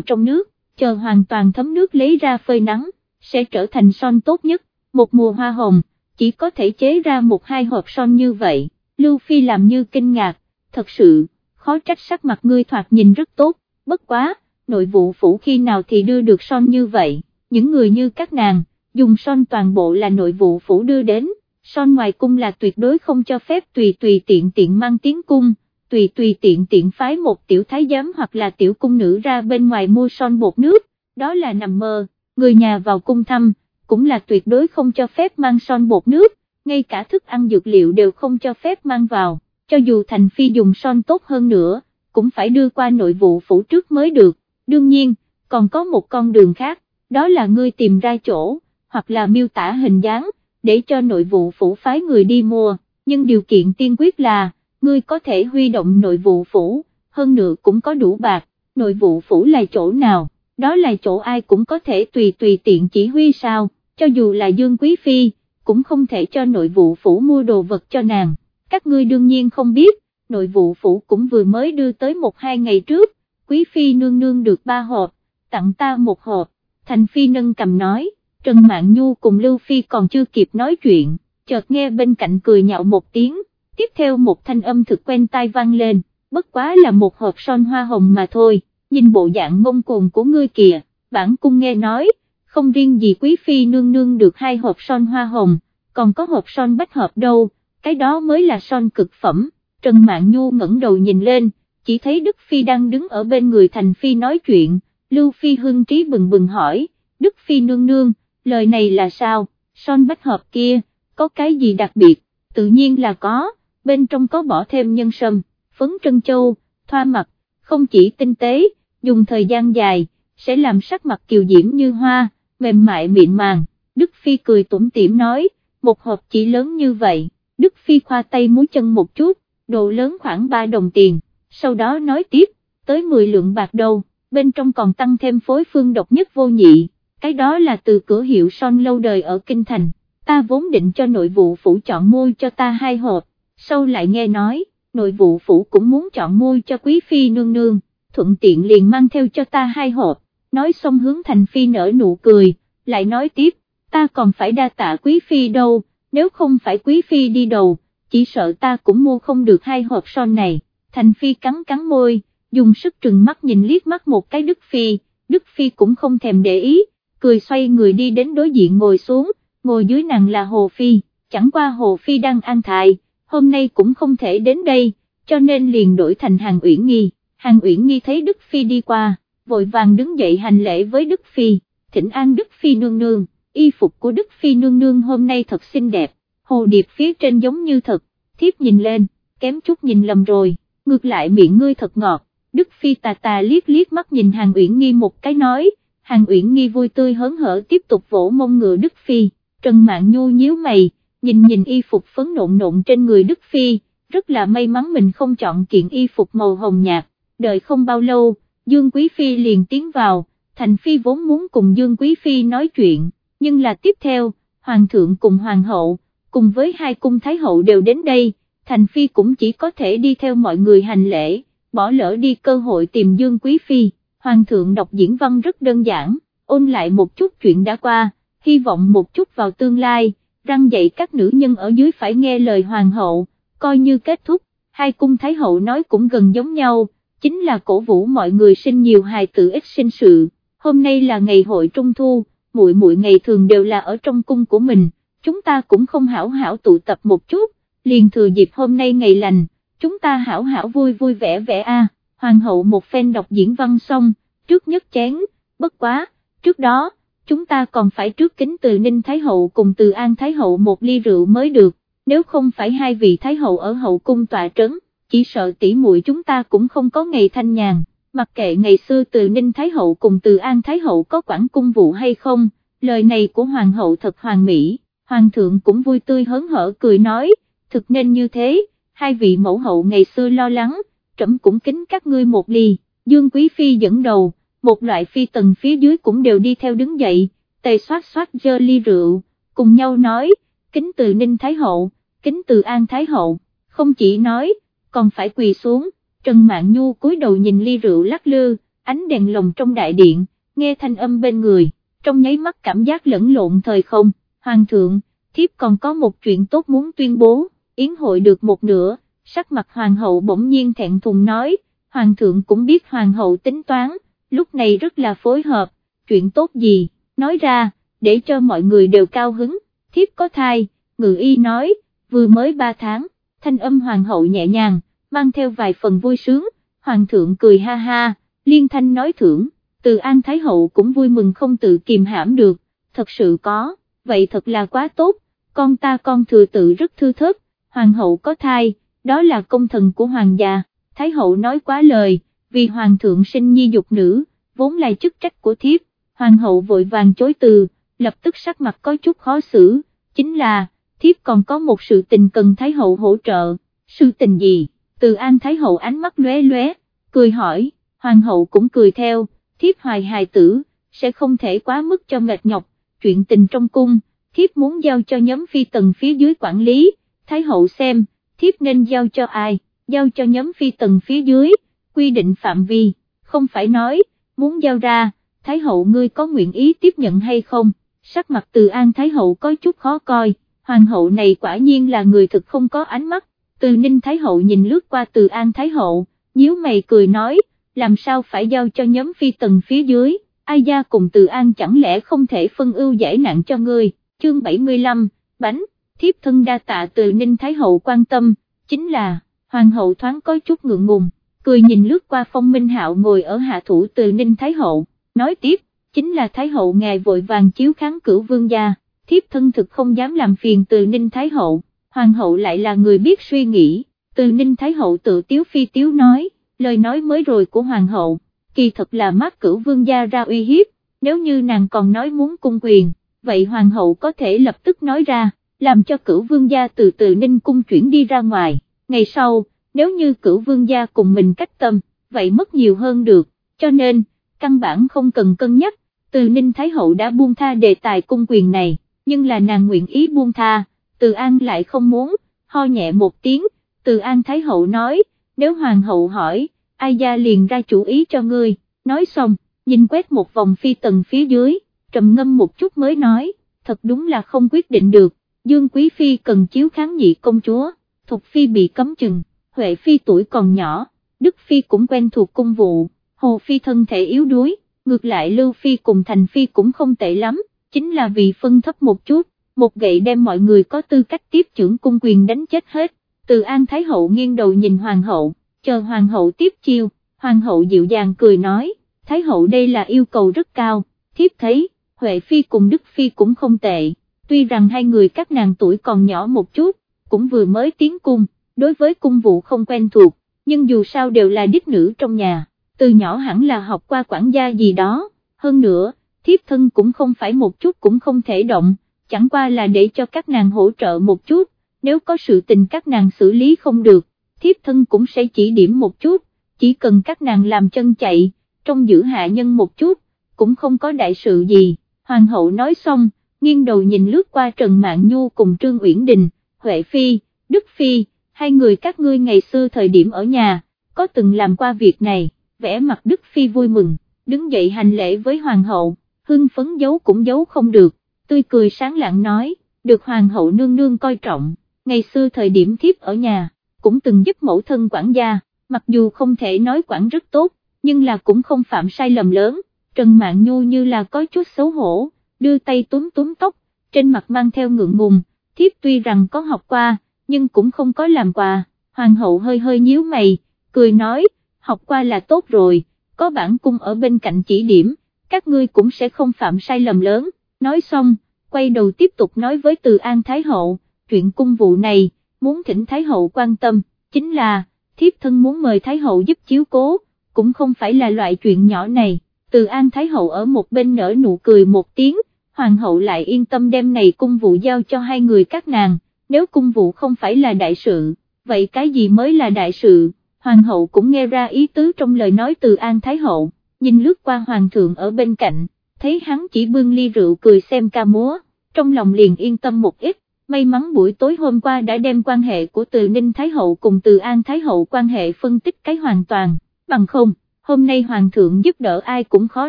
trong nước, chờ hoàn toàn thấm nước lấy ra phơi nắng, sẽ trở thành son tốt nhất, một mùa hoa hồng, chỉ có thể chế ra một hai hộp son như vậy, Lưu Phi làm như kinh ngạc, thật sự, khó trách sắc mặt ngươi thoạt nhìn rất tốt, bất quá, nội vụ phủ khi nào thì đưa được son như vậy, những người như các nàng, dùng son toàn bộ là nội vụ phủ đưa đến, son ngoài cung là tuyệt đối không cho phép tùy tùy tiện tiện mang tiếng cung, tùy tùy tiện tiện phái một tiểu thái giám hoặc là tiểu cung nữ ra bên ngoài mua son bột nước, đó là nằm mơ, người nhà vào cung thăm, cũng là tuyệt đối không cho phép mang son bột nước, ngay cả thức ăn dược liệu đều không cho phép mang vào, cho dù thành phi dùng son tốt hơn nữa, cũng phải đưa qua nội vụ phủ trước mới được, đương nhiên, còn có một con đường khác, đó là ngươi tìm ra chỗ, hoặc là miêu tả hình dáng, để cho nội vụ phủ phái người đi mua, nhưng điều kiện tiên quyết là, ngươi có thể huy động nội vụ phủ, hơn nữa cũng có đủ bạc, nội vụ phủ là chỗ nào, đó là chỗ ai cũng có thể tùy tùy tiện chỉ huy sao, cho dù là Dương Quý Phi, cũng không thể cho nội vụ phủ mua đồ vật cho nàng, các ngươi đương nhiên không biết, nội vụ phủ cũng vừa mới đưa tới một hai ngày trước, Quý Phi nương nương được ba hộp, tặng ta một hộp, Thành Phi nâng cầm nói, Trần Mạn Nhu cùng Lưu Phi còn chưa kịp nói chuyện, chợt nghe bên cạnh cười nhạo một tiếng, tiếp theo một thanh âm thực quen tai vang lên, bất quá là một hộp son hoa hồng mà thôi, nhìn bộ dạng ngông cuồng của ngươi kìa, bản cung nghe nói, không riêng gì quý phi nương nương được hai hộp son hoa hồng, còn có hộp son bách hợp đâu, cái đó mới là son cực phẩm, Trần Mạn Nhu ngẩng đầu nhìn lên, chỉ thấy Đức Phi đang đứng ở bên người Thành Phi nói chuyện, Lưu Phi hưng trí bừng bừng hỏi, Đức Phi nương nương, lời này là sao, son bách hợp kia, có cái gì đặc biệt, tự nhiên là có, bên trong có bỏ thêm nhân sâm, phấn trân châu, thoa mặt, không chỉ tinh tế, dùng thời gian dài, sẽ làm sắc mặt kiều diễm như hoa, mềm mại mịn màng, Đức Phi cười tủm tỉm nói, một hộp chỉ lớn như vậy, Đức Phi khoa tay múi chân một chút, độ lớn khoảng 3 đồng tiền, sau đó nói tiếp, tới 10 lượng bạc đâu, bên trong còn tăng thêm phối phương độc nhất vô nhị, cái đó là từ cửa hiệu son lâu đời ở Kinh Thành, ta vốn định cho nội vụ phủ chọn môi cho ta hai hộp, sau lại nghe nói, nội vụ phủ cũng muốn chọn môi cho quý phi nương nương, thuận tiện liền mang theo cho ta hai hộp, nói xong hướng thành phi nở nụ cười, lại nói tiếp, ta còn phải đa tạ quý phi đâu, nếu không phải quý phi đi đầu, chỉ sợ ta cũng mua không được hai hộp son này, thành phi cắn cắn môi, dùng sức trừng mắt nhìn liếc mắt một cái Đức Phi, Đức Phi cũng không thèm để ý, cười xoay người đi đến đối diện ngồi xuống, ngồi dưới nàng là Hồ Phi, chẳng qua Hồ Phi đang an thại, hôm nay cũng không thể đến đây, cho nên liền đổi thành hàng uyển nghi, hàng uyển nghi thấy Đức Phi đi qua, vội vàng đứng dậy hành lễ với Đức Phi, thỉnh an Đức Phi nương nương, y phục của Đức Phi nương nương hôm nay thật xinh đẹp, hồ điệp phía trên giống như thật, thiếp nhìn lên, kém chút nhìn lầm rồi, ngược lại miệng ngươi thật ngọt, Đức Phi tà tà liếc liếc mắt nhìn hàng uyển nghi một cái nói, hàng uyển nghi vui tươi hớn hở tiếp tục vỗ mông ngựa Đức Phi, Trần Mạng Nhu nhíu mày, nhìn nhìn y phục phấn nộn nộn trên người Đức Phi, rất là may mắn mình không chọn kiện y phục màu hồng nhạt, đợi không bao lâu, Dương Quý Phi liền tiến vào, Thành Phi vốn muốn cùng Dương Quý Phi nói chuyện, nhưng là tiếp theo, Hoàng thượng cùng Hoàng hậu, cùng với hai cung Thái hậu đều đến đây, Thành Phi cũng chỉ có thể đi theo mọi người hành lễ, bỏ lỡ đi cơ hội tìm Dương Quý Phi, Hoàng thượng đọc diễn văn rất đơn giản, ôn lại một chút chuyện đã qua, hy vọng một chút vào tương lai, răng dạy các nữ nhân ở dưới phải nghe lời Hoàng hậu, coi như kết thúc, hai cung Thái hậu nói cũng gần giống nhau, chính là cổ vũ mọi người sinh nhiều hài tử ít sinh sự, hôm nay là ngày hội trung thu, muội muội ngày thường đều là ở trong cung của mình, chúng ta cũng không hảo hảo tụ tập một chút, liền thừa dịp hôm nay ngày lành, chúng ta hảo hảo vui vui vẻ vẻ a. hoàng hậu một phen đọc diễn văn xong, trước nhất chén, bất quá, trước đó, chúng ta còn phải trước kính từ Ninh Thái Hậu cùng từ An Thái Hậu một ly rượu mới được, nếu không phải hai vị Thái Hậu ở hậu cung tòa trấn, chỉ sợ tỷ muội chúng ta cũng không có ngày thanh nhàn, mặc kệ ngày xưa từ Ninh Thái Hậu cùng từ An Thái Hậu có quản cung vụ hay không, lời này của Hoàng hậu thật hoàn mỹ, Hoàng thượng cũng vui tươi hớn hở cười nói, thực nên như thế, hai vị mẫu hậu ngày xưa lo lắng, trẫm cũng kính các ngươi một ly, Dương Quý Phi dẫn đầu, một loại phi tần phía dưới cũng đều đi theo đứng dậy, tề xoát xoát dơ ly rượu, cùng nhau nói, kính từ Ninh Thái Hậu, kính từ An Thái Hậu, không chỉ nói, còn phải quỳ xuống, Trần Mạn Nhu cúi đầu nhìn ly rượu lắc lư, ánh đèn lồng trong đại điện, nghe thanh âm bên người, trong nháy mắt cảm giác lẫn lộn thời không, Hoàng thượng, thiếp còn có một chuyện tốt muốn tuyên bố, yến hội được một nửa, sắc mặt Hoàng hậu bỗng nhiên thẹn thùng nói, Hoàng thượng cũng biết Hoàng hậu tính toán, lúc này rất là phối hợp, chuyện tốt gì, nói ra, để cho mọi người đều cao hứng, thiếp có thai, ngự y nói, vừa mới 3 tháng, thanh âm hoàng hậu nhẹ nhàng, mang theo vài phần vui sướng, hoàng thượng cười ha ha, liên thanh nói thưởng, từ an thái hậu cũng vui mừng không tự kìm hãm được, thật sự có, vậy thật là quá tốt, con ta con thừa tự rất thư thớt, hoàng hậu có thai, đó là công thần của hoàng gia, thái hậu nói quá lời, vì hoàng thượng sinh nhi dục nữ, vốn là chức trách của thiếp, hoàng hậu vội vàng chối từ, lập tức sắc mặt có chút khó xử, chính là, thiếp còn có một sự tình cần thái hậu hỗ trợ, sự tình gì, từ an thái hậu ánh mắt lóe lóe, cười hỏi, hoàng hậu cũng cười theo, thiếp hoài hài tử, sẽ không thể quá mức cho mệt nhọc, chuyện tình trong cung, thiếp muốn giao cho nhóm phi tần phía dưới quản lý, thái hậu xem, thiếp nên giao cho ai, giao cho nhóm phi tần phía dưới, quy định phạm vi, không phải nói, muốn giao ra, Thái hậu ngươi có nguyện ý tiếp nhận hay không, sắc mặt từ An Thái hậu có chút khó coi, hoàng hậu này quả nhiên là người thực không có ánh mắt, từ Ninh Thái hậu nhìn lướt qua từ An Thái hậu, nhíu mày cười nói, làm sao phải giao cho nhóm phi tần phía dưới, ai gia cùng từ An chẳng lẽ không thể phân ưu giải nạn cho ngươi, chương 75, bánh, thiếp thân đa tạ từ Ninh Thái hậu quan tâm, chính là, hoàng hậu thoáng có chút ngượng ngùng cười nhìn lướt qua phong minh hạo ngồi ở hạ thủ từ Ninh Thái Hậu, nói tiếp, chính là Thái Hậu ngài vội vàng chiếu kháng cửu vương gia, thiếp thân thực không dám làm phiền từ Ninh Thái Hậu, Hoàng hậu lại là người biết suy nghĩ, từ Ninh Thái Hậu tự tiếu phi tiếu nói, lời nói mới rồi của Hoàng hậu, kỳ thật là mát cửu vương gia ra uy hiếp, nếu như nàng còn nói muốn cung quyền, vậy Hoàng hậu có thể lập tức nói ra, làm cho cửu vương gia từ từ Ninh cung chuyển đi ra ngoài, ngày sau, nếu như cửu vương gia cùng mình cách tâm, vậy mất nhiều hơn được, cho nên, căn bản không cần cân nhắc, từ Ninh Thái Hậu đã buông tha đề tài cung quyền này, nhưng là nàng nguyện ý buông tha, từ An lại không muốn, ho nhẹ một tiếng, từ An Thái Hậu nói, nếu Hoàng hậu hỏi, ai gia liền ra chủ ý cho ngươi, nói xong, nhìn quét một vòng phi tần phía dưới, trầm ngâm một chút mới nói, thật đúng là không quyết định được, Dương Quý Phi cần chiếu kháng nhị công chúa, Thục Phi bị cấm chừng, Huệ Phi tuổi còn nhỏ, Đức Phi cũng quen thuộc cung vụ, Hồ Phi thân thể yếu đuối, ngược lại Lưu Phi cùng Thành Phi cũng không tệ lắm, chính là vì phân thấp một chút, một gậy đem mọi người có tư cách tiếp trưởng cung quyền đánh chết hết, từ An Thái Hậu nghiêng đầu nhìn Hoàng hậu, chờ Hoàng hậu tiếp chiêu, Hoàng hậu dịu dàng cười nói, Thái Hậu đây là yêu cầu rất cao, thiếp thấy, Huệ Phi cùng Đức Phi cũng không tệ, tuy rằng hai người các nàng tuổi còn nhỏ một chút, cũng vừa mới tiến cung, đối với cung vụ không quen thuộc, nhưng dù sao đều là đích nữ trong nhà, từ nhỏ hẳn là học qua quản gia gì đó, hơn nữa, thiếp thân cũng không phải một chút cũng không thể động, chẳng qua là để cho các nàng hỗ trợ một chút, nếu có sự tình các nàng xử lý không được, thiếp thân cũng sẽ chỉ điểm một chút, chỉ cần các nàng làm chân chạy, trong giữ hạ nhân một chút, cũng không có đại sự gì, hoàng hậu nói xong, nghiêng đầu nhìn lướt qua Trần Mạn Nhu cùng Trương Uyển Đình, Huệ Phi, Đức Phi, hai người các ngươi ngày xưa thời điểm ở nhà, có từng làm qua việc này, vẽ mặt Đức Phi vui mừng, đứng dậy hành lễ với Hoàng hậu, hưng phấn giấu cũng giấu không được, tươi cười sáng lạng nói, được Hoàng hậu nương nương coi trọng, ngày xưa thời điểm thiếp ở nhà, cũng từng giúp mẫu thân quản gia, mặc dù không thể nói quản rất tốt, nhưng là cũng không phạm sai lầm lớn, Trần Mạn Nhu như là có chút xấu hổ, đưa tay túm túm tóc, trên mặt mang theo ngượng ngùng, thiếp tuy rằng có học qua, nhưng cũng không có làm quà, hoàng hậu hơi hơi nhíu mày, cười nói, học qua là tốt rồi, có bản cung ở bên cạnh chỉ điểm, các ngươi cũng sẽ không phạm sai lầm lớn, nói xong, quay đầu tiếp tục nói với từ An Thái Hậu, chuyện cung vụ này, muốn thỉnh Thái Hậu quan tâm, chính là, thiếp thân muốn mời Thái Hậu giúp chiếu cố, cũng không phải là loại chuyện nhỏ này, từ An Thái Hậu ở một bên nở nụ cười một tiếng, Hoàng hậu lại yên tâm đem này cung vụ giao cho hai người các nàng, nếu cung vụ không phải là đại sự, vậy cái gì mới là đại sự, hoàng hậu cũng nghe ra ý tứ trong lời nói từ An Thái hậu, nhìn lướt qua hoàng thượng ở bên cạnh, thấy hắn chỉ bưng ly rượu cười xem ca múa, trong lòng liền yên tâm một ít, may mắn buổi tối hôm qua đã đem quan hệ của từ Ninh Thái hậu cùng từ An Thái hậu quan hệ phân tích cái hoàn toàn, bằng không, hôm nay hoàng thượng giúp đỡ ai cũng khó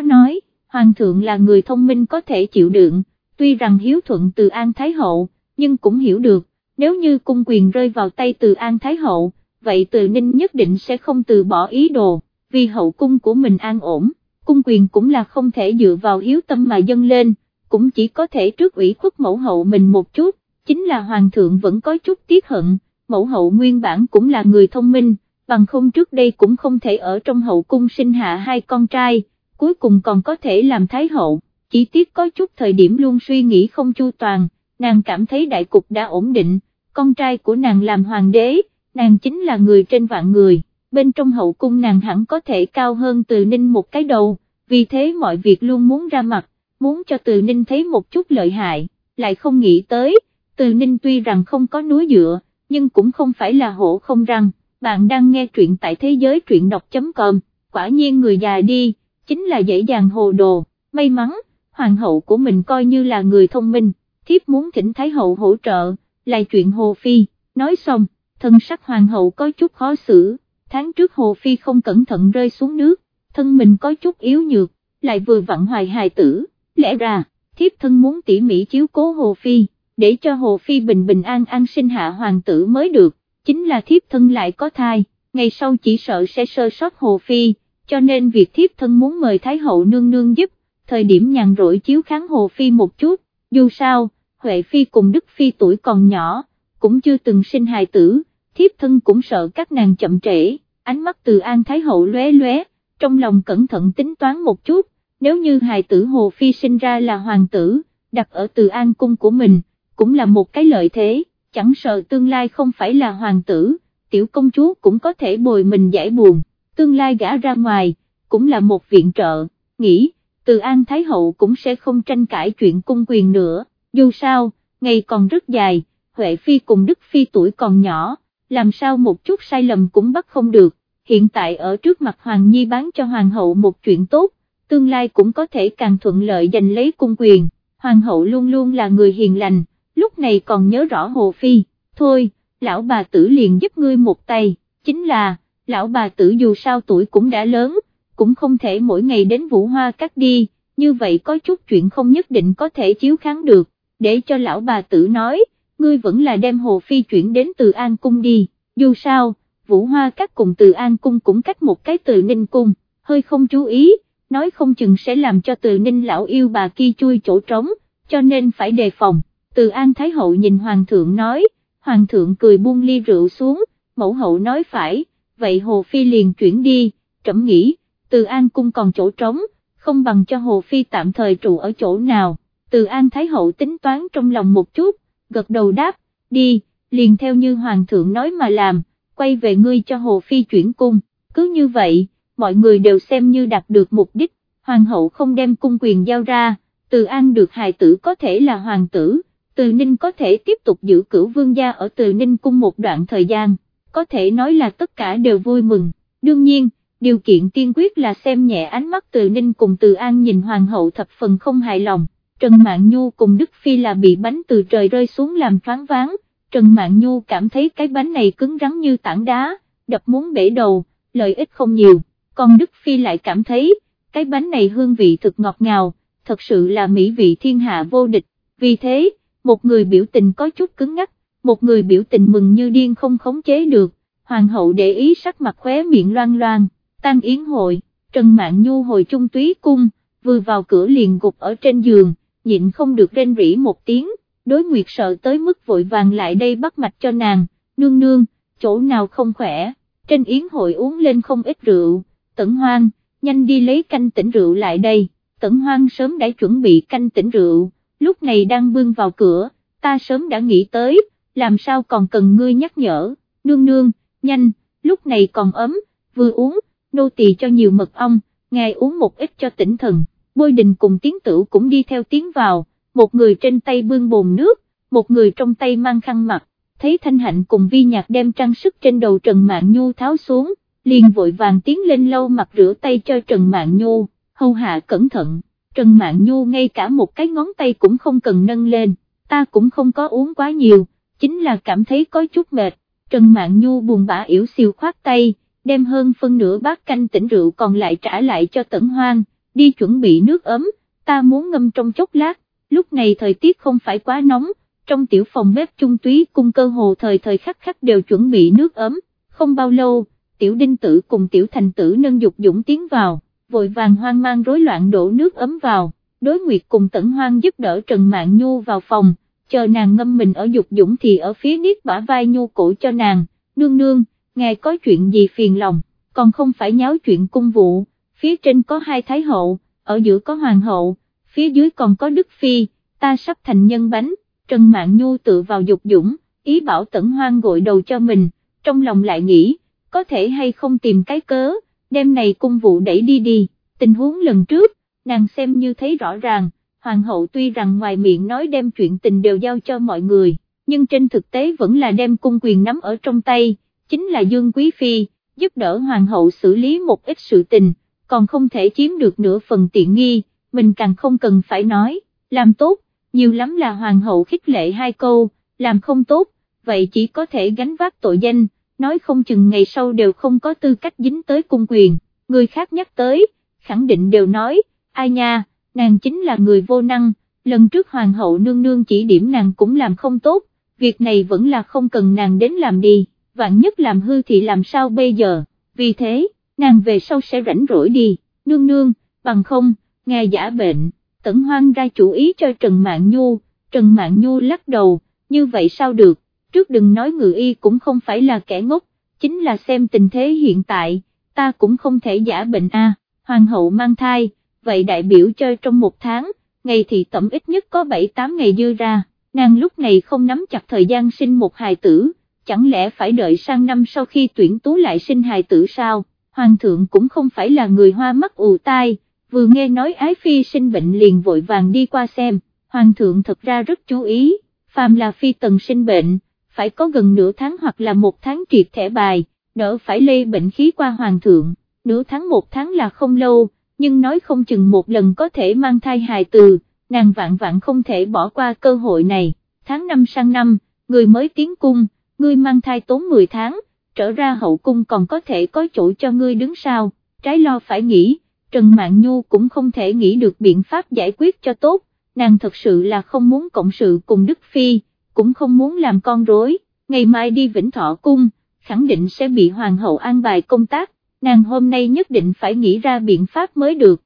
nói, hoàng thượng là người thông minh có thể chịu đựng, tuy rằng hiếu thuận từ An Thái hậu, nhưng cũng hiểu được, nếu như cung quyền rơi vào tay từ An Thái Hậu, vậy từ Ninh nhất định sẽ không từ bỏ ý đồ, vì hậu cung của mình an ổn, cung quyền cũng là không thể dựa vào hiếu tâm mà dâng lên, cũng chỉ có thể trước ủy khuất mẫu hậu mình một chút, chính là hoàng thượng vẫn có chút tiếc hận, mẫu hậu nguyên bản cũng là người thông minh, bằng không trước đây cũng không thể ở trong hậu cung sinh hạ hai con trai, cuối cùng còn có thể làm thái hậu, chỉ tiếc có chút thời điểm luôn suy nghĩ không chu toàn nàng cảm thấy đại cục đã ổn định, con trai của nàng làm hoàng đế, nàng chính là người trên vạn người, bên trong hậu cung nàng hẳn có thể cao hơn từ ninh một cái đầu, vì thế mọi việc luôn muốn ra mặt, muốn cho từ ninh thấy một chút lợi hại, lại không nghĩ tới, từ ninh tuy rằng không có núi dựa, nhưng cũng không phải là hổ không răng, bạn đang nghe truyện tại thế giới truyện đọc.com, quả nhiên người già đi, chính là dễ dàng hồ đồ, may mắn, hoàng hậu của mình coi như là người thông minh thiếp muốn thỉnh Thái Hậu hỗ trợ, là chuyện Hồ Phi, nói xong, thân sắc Hoàng hậu có chút khó xử, tháng trước Hồ Phi không cẩn thận rơi xuống nước, thân mình có chút yếu nhược, lại vừa vặn hoài hài tử, lẽ ra, thiếp thân muốn tỉ mỉ chiếu cố Hồ Phi, để cho Hồ Phi bình bình an an sinh hạ hoàng tử mới được, chính là thiếp thân lại có thai, ngày sau chỉ sợ sẽ sơ sót Hồ Phi, cho nên việc thiếp thân muốn mời Thái Hậu nương nương giúp, thời điểm nhàn rỗi chiếu kháng Hồ Phi một chút, dù sao, Huệ Phi cùng Đức Phi tuổi còn nhỏ, cũng chưa từng sinh hài tử, thiếp thân cũng sợ các nàng chậm trễ, ánh mắt từ An Thái Hậu lóe lóe, trong lòng cẩn thận tính toán một chút, nếu như hài tử Hồ Phi sinh ra là hoàng tử, đặt ở từ An cung của mình, cũng là một cái lợi thế, chẳng sợ tương lai không phải là hoàng tử, tiểu công chúa cũng có thể bồi mình giải buồn, tương lai gã ra ngoài, cũng là một viện trợ, nghĩ, từ An Thái Hậu cũng sẽ không tranh cãi chuyện cung quyền nữa dù sao, ngày còn rất dài, Huệ Phi cùng Đức Phi tuổi còn nhỏ, làm sao một chút sai lầm cũng bắt không được, hiện tại ở trước mặt Hoàng Nhi bán cho Hoàng hậu một chuyện tốt, tương lai cũng có thể càng thuận lợi giành lấy cung quyền, Hoàng hậu luôn luôn là người hiền lành, lúc này còn nhớ rõ Hồ Phi, thôi, lão bà tử liền giúp ngươi một tay, chính là, lão bà tử dù sao tuổi cũng đã lớn, cũng không thể mỗi ngày đến vũ hoa cắt đi, như vậy có chút chuyện không nhất định có thể chiếu kháng được, để cho lão bà tử nói, ngươi vẫn là đem Hồ Phi chuyển đến từ An Cung đi, dù sao, Vũ Hoa các cùng từ An Cung cũng cách một cái từ Ninh Cung, hơi không chú ý, nói không chừng sẽ làm cho từ Ninh lão yêu bà kia chui chỗ trống, cho nên phải đề phòng, từ An Thái Hậu nhìn Hoàng thượng nói, Hoàng thượng cười buông ly rượu xuống, mẫu hậu nói phải, vậy Hồ Phi liền chuyển đi, trẫm nghĩ, từ An Cung còn chỗ trống, không bằng cho Hồ Phi tạm thời trụ ở chỗ nào, từ An Thái Hậu tính toán trong lòng một chút, gật đầu đáp, đi, liền theo như Hoàng thượng nói mà làm, quay về ngươi cho Hồ Phi chuyển cung, cứ như vậy, mọi người đều xem như đạt được mục đích, Hoàng hậu không đem cung quyền giao ra, từ An được hài tử có thể là hoàng tử, từ Ninh có thể tiếp tục giữ cửu vương gia ở từ Ninh cung một đoạn thời gian, có thể nói là tất cả đều vui mừng, đương nhiên, điều kiện tiên quyết là xem nhẹ ánh mắt từ Ninh cùng từ An nhìn hoàng hậu thập phần không hài lòng, Trần Mạn Nhu cùng Đức Phi là bị bánh từ trời rơi xuống làm phán váng, Trần Mạn Nhu cảm thấy cái bánh này cứng rắn như tảng đá, đập muốn bể đầu, lợi ích không nhiều, còn Đức Phi lại cảm thấy, cái bánh này hương vị thực ngọt ngào, thật sự là mỹ vị thiên hạ vô địch, vì thế, một người biểu tình có chút cứng ngắc, một người biểu tình mừng như điên không khống chế được, hoàng hậu để ý sắc mặt khóe miệng loan loan, tan yến hội, Trần Mạn Nhu hồi trung túy cung, vừa vào cửa liền gục ở trên giường, nhịn không được rên rỉ một tiếng, đối nguyệt sợ tới mức vội vàng lại đây bắt mạch cho nàng, nương nương, chỗ nào không khỏe, trên yến hội uống lên không ít rượu, tẩn hoang, nhanh đi lấy canh tỉnh rượu lại đây, tẩn hoang sớm đã chuẩn bị canh tỉnh rượu, lúc này đang bưng vào cửa, ta sớm đã nghĩ tới, làm sao còn cần ngươi nhắc nhở, nương nương, nhanh, lúc này còn ấm, vừa uống, nô tỳ cho nhiều mật ong, ngài uống một ít cho tỉnh thần, bôi đình cùng tiến tử cũng đi theo tiến vào, một người trên tay bưng bồn nước, một người trong tay mang khăn mặt, thấy Thanh Hạnh cùng vi nhạc đem trang sức trên đầu Trần Mạn Nhu tháo xuống, liền vội vàng tiến lên lau mặt rửa tay cho Trần Mạn Nhu, hầu hạ cẩn thận, Trần Mạn Nhu ngay cả một cái ngón tay cũng không cần nâng lên, ta cũng không có uống quá nhiều, chính là cảm thấy có chút mệt, Trần Mạn Nhu buồn bã yếu siêu khoát tay, đem hơn phân nửa bát canh tỉnh rượu còn lại trả lại cho Tẩn Hoang, đi chuẩn bị nước ấm, ta muốn ngâm trong chốc lát, lúc này thời tiết không phải quá nóng, trong tiểu phòng bếp trung túy cung cơ hồ thời thời khắc khắc đều chuẩn bị nước ấm, không bao lâu, tiểu đinh tử cùng tiểu thành tử nâng dục dũng tiến vào, vội vàng hoang mang rối loạn đổ nước ấm vào, đối nguyệt cùng tẩn hoang giúp đỡ Trần Mạn Nhu vào phòng, chờ nàng ngâm mình ở dục dũng thì ở phía niết bả vai Nhu cổ cho nàng, nương nương, ngài có chuyện gì phiền lòng, còn không phải nháo chuyện cung vụ, phía trên có hai thái hậu, ở giữa có hoàng hậu, phía dưới còn có đức phi, ta sắp thành nhân bánh, Trần Mạn Nhu tự vào dục dũng, ý bảo tẩn hoang gội đầu cho mình, trong lòng lại nghĩ, có thể hay không tìm cái cớ, đêm này cung vụ đẩy đi đi, tình huống lần trước, nàng xem như thấy rõ ràng, hoàng hậu tuy rằng ngoài miệng nói đem chuyện tình đều giao cho mọi người, nhưng trên thực tế vẫn là đem cung quyền nắm ở trong tay, chính là Dương Quý Phi, giúp đỡ hoàng hậu xử lý một ít sự tình, còn không thể chiếm được nửa phần tiện nghi, mình càng không cần phải nói, làm tốt, nhiều lắm là hoàng hậu khích lệ hai câu, làm không tốt, vậy chỉ có thể gánh vác tội danh, nói không chừng ngày sau đều không có tư cách dính tới cung quyền, người khác nhắc tới, khẳng định đều nói, ai nha, nàng chính là người vô năng, lần trước hoàng hậu nương nương chỉ điểm nàng cũng làm không tốt, việc này vẫn là không cần nàng đến làm đi, vạn nhất làm hư thì làm sao bây giờ, vì thế, nàng về sau sẽ rảnh rỗi đi, nương nương, bằng không, ngài giả bệnh, tẩn hoang ra chủ ý cho Trần mạng Nhu, Trần mạng Nhu lắc đầu, như vậy sao được, trước đừng nói ngự y cũng không phải là kẻ ngốc, chính là xem tình thế hiện tại, ta cũng không thể giả bệnh a. hoàng hậu mang thai, vậy đại biểu chơi trong một tháng, ngày thì tẩm ít nhất có 7-8 ngày dư ra, nàng lúc này không nắm chặt thời gian sinh một hài tử, chẳng lẽ phải đợi sang năm sau khi tuyển tú lại sinh hài tử sao, hoàng thượng cũng không phải là người hoa mắt ù tai, vừa nghe nói ái phi sinh bệnh liền vội vàng đi qua xem, hoàng thượng thật ra rất chú ý, phàm là phi tần sinh bệnh, phải có gần nửa tháng hoặc là một tháng triệt thẻ bài, đỡ phải lây bệnh khí qua hoàng thượng, nửa tháng một tháng là không lâu, nhưng nói không chừng một lần có thể mang thai hài từ, nàng vạn vạn không thể bỏ qua cơ hội này, tháng năm sang năm, người mới tiến cung, người mang thai tốn 10 tháng, trở ra hậu cung còn có thể có chỗ cho ngươi đứng sao, trái lo phải nghĩ, Trần Mạn Nhu cũng không thể nghĩ được biện pháp giải quyết cho tốt, nàng thật sự là không muốn cộng sự cùng Đức Phi, cũng không muốn làm con rối, ngày mai đi Vĩnh Thọ Cung, khẳng định sẽ bị Hoàng hậu an bài công tác, nàng hôm nay nhất định phải nghĩ ra biện pháp mới được,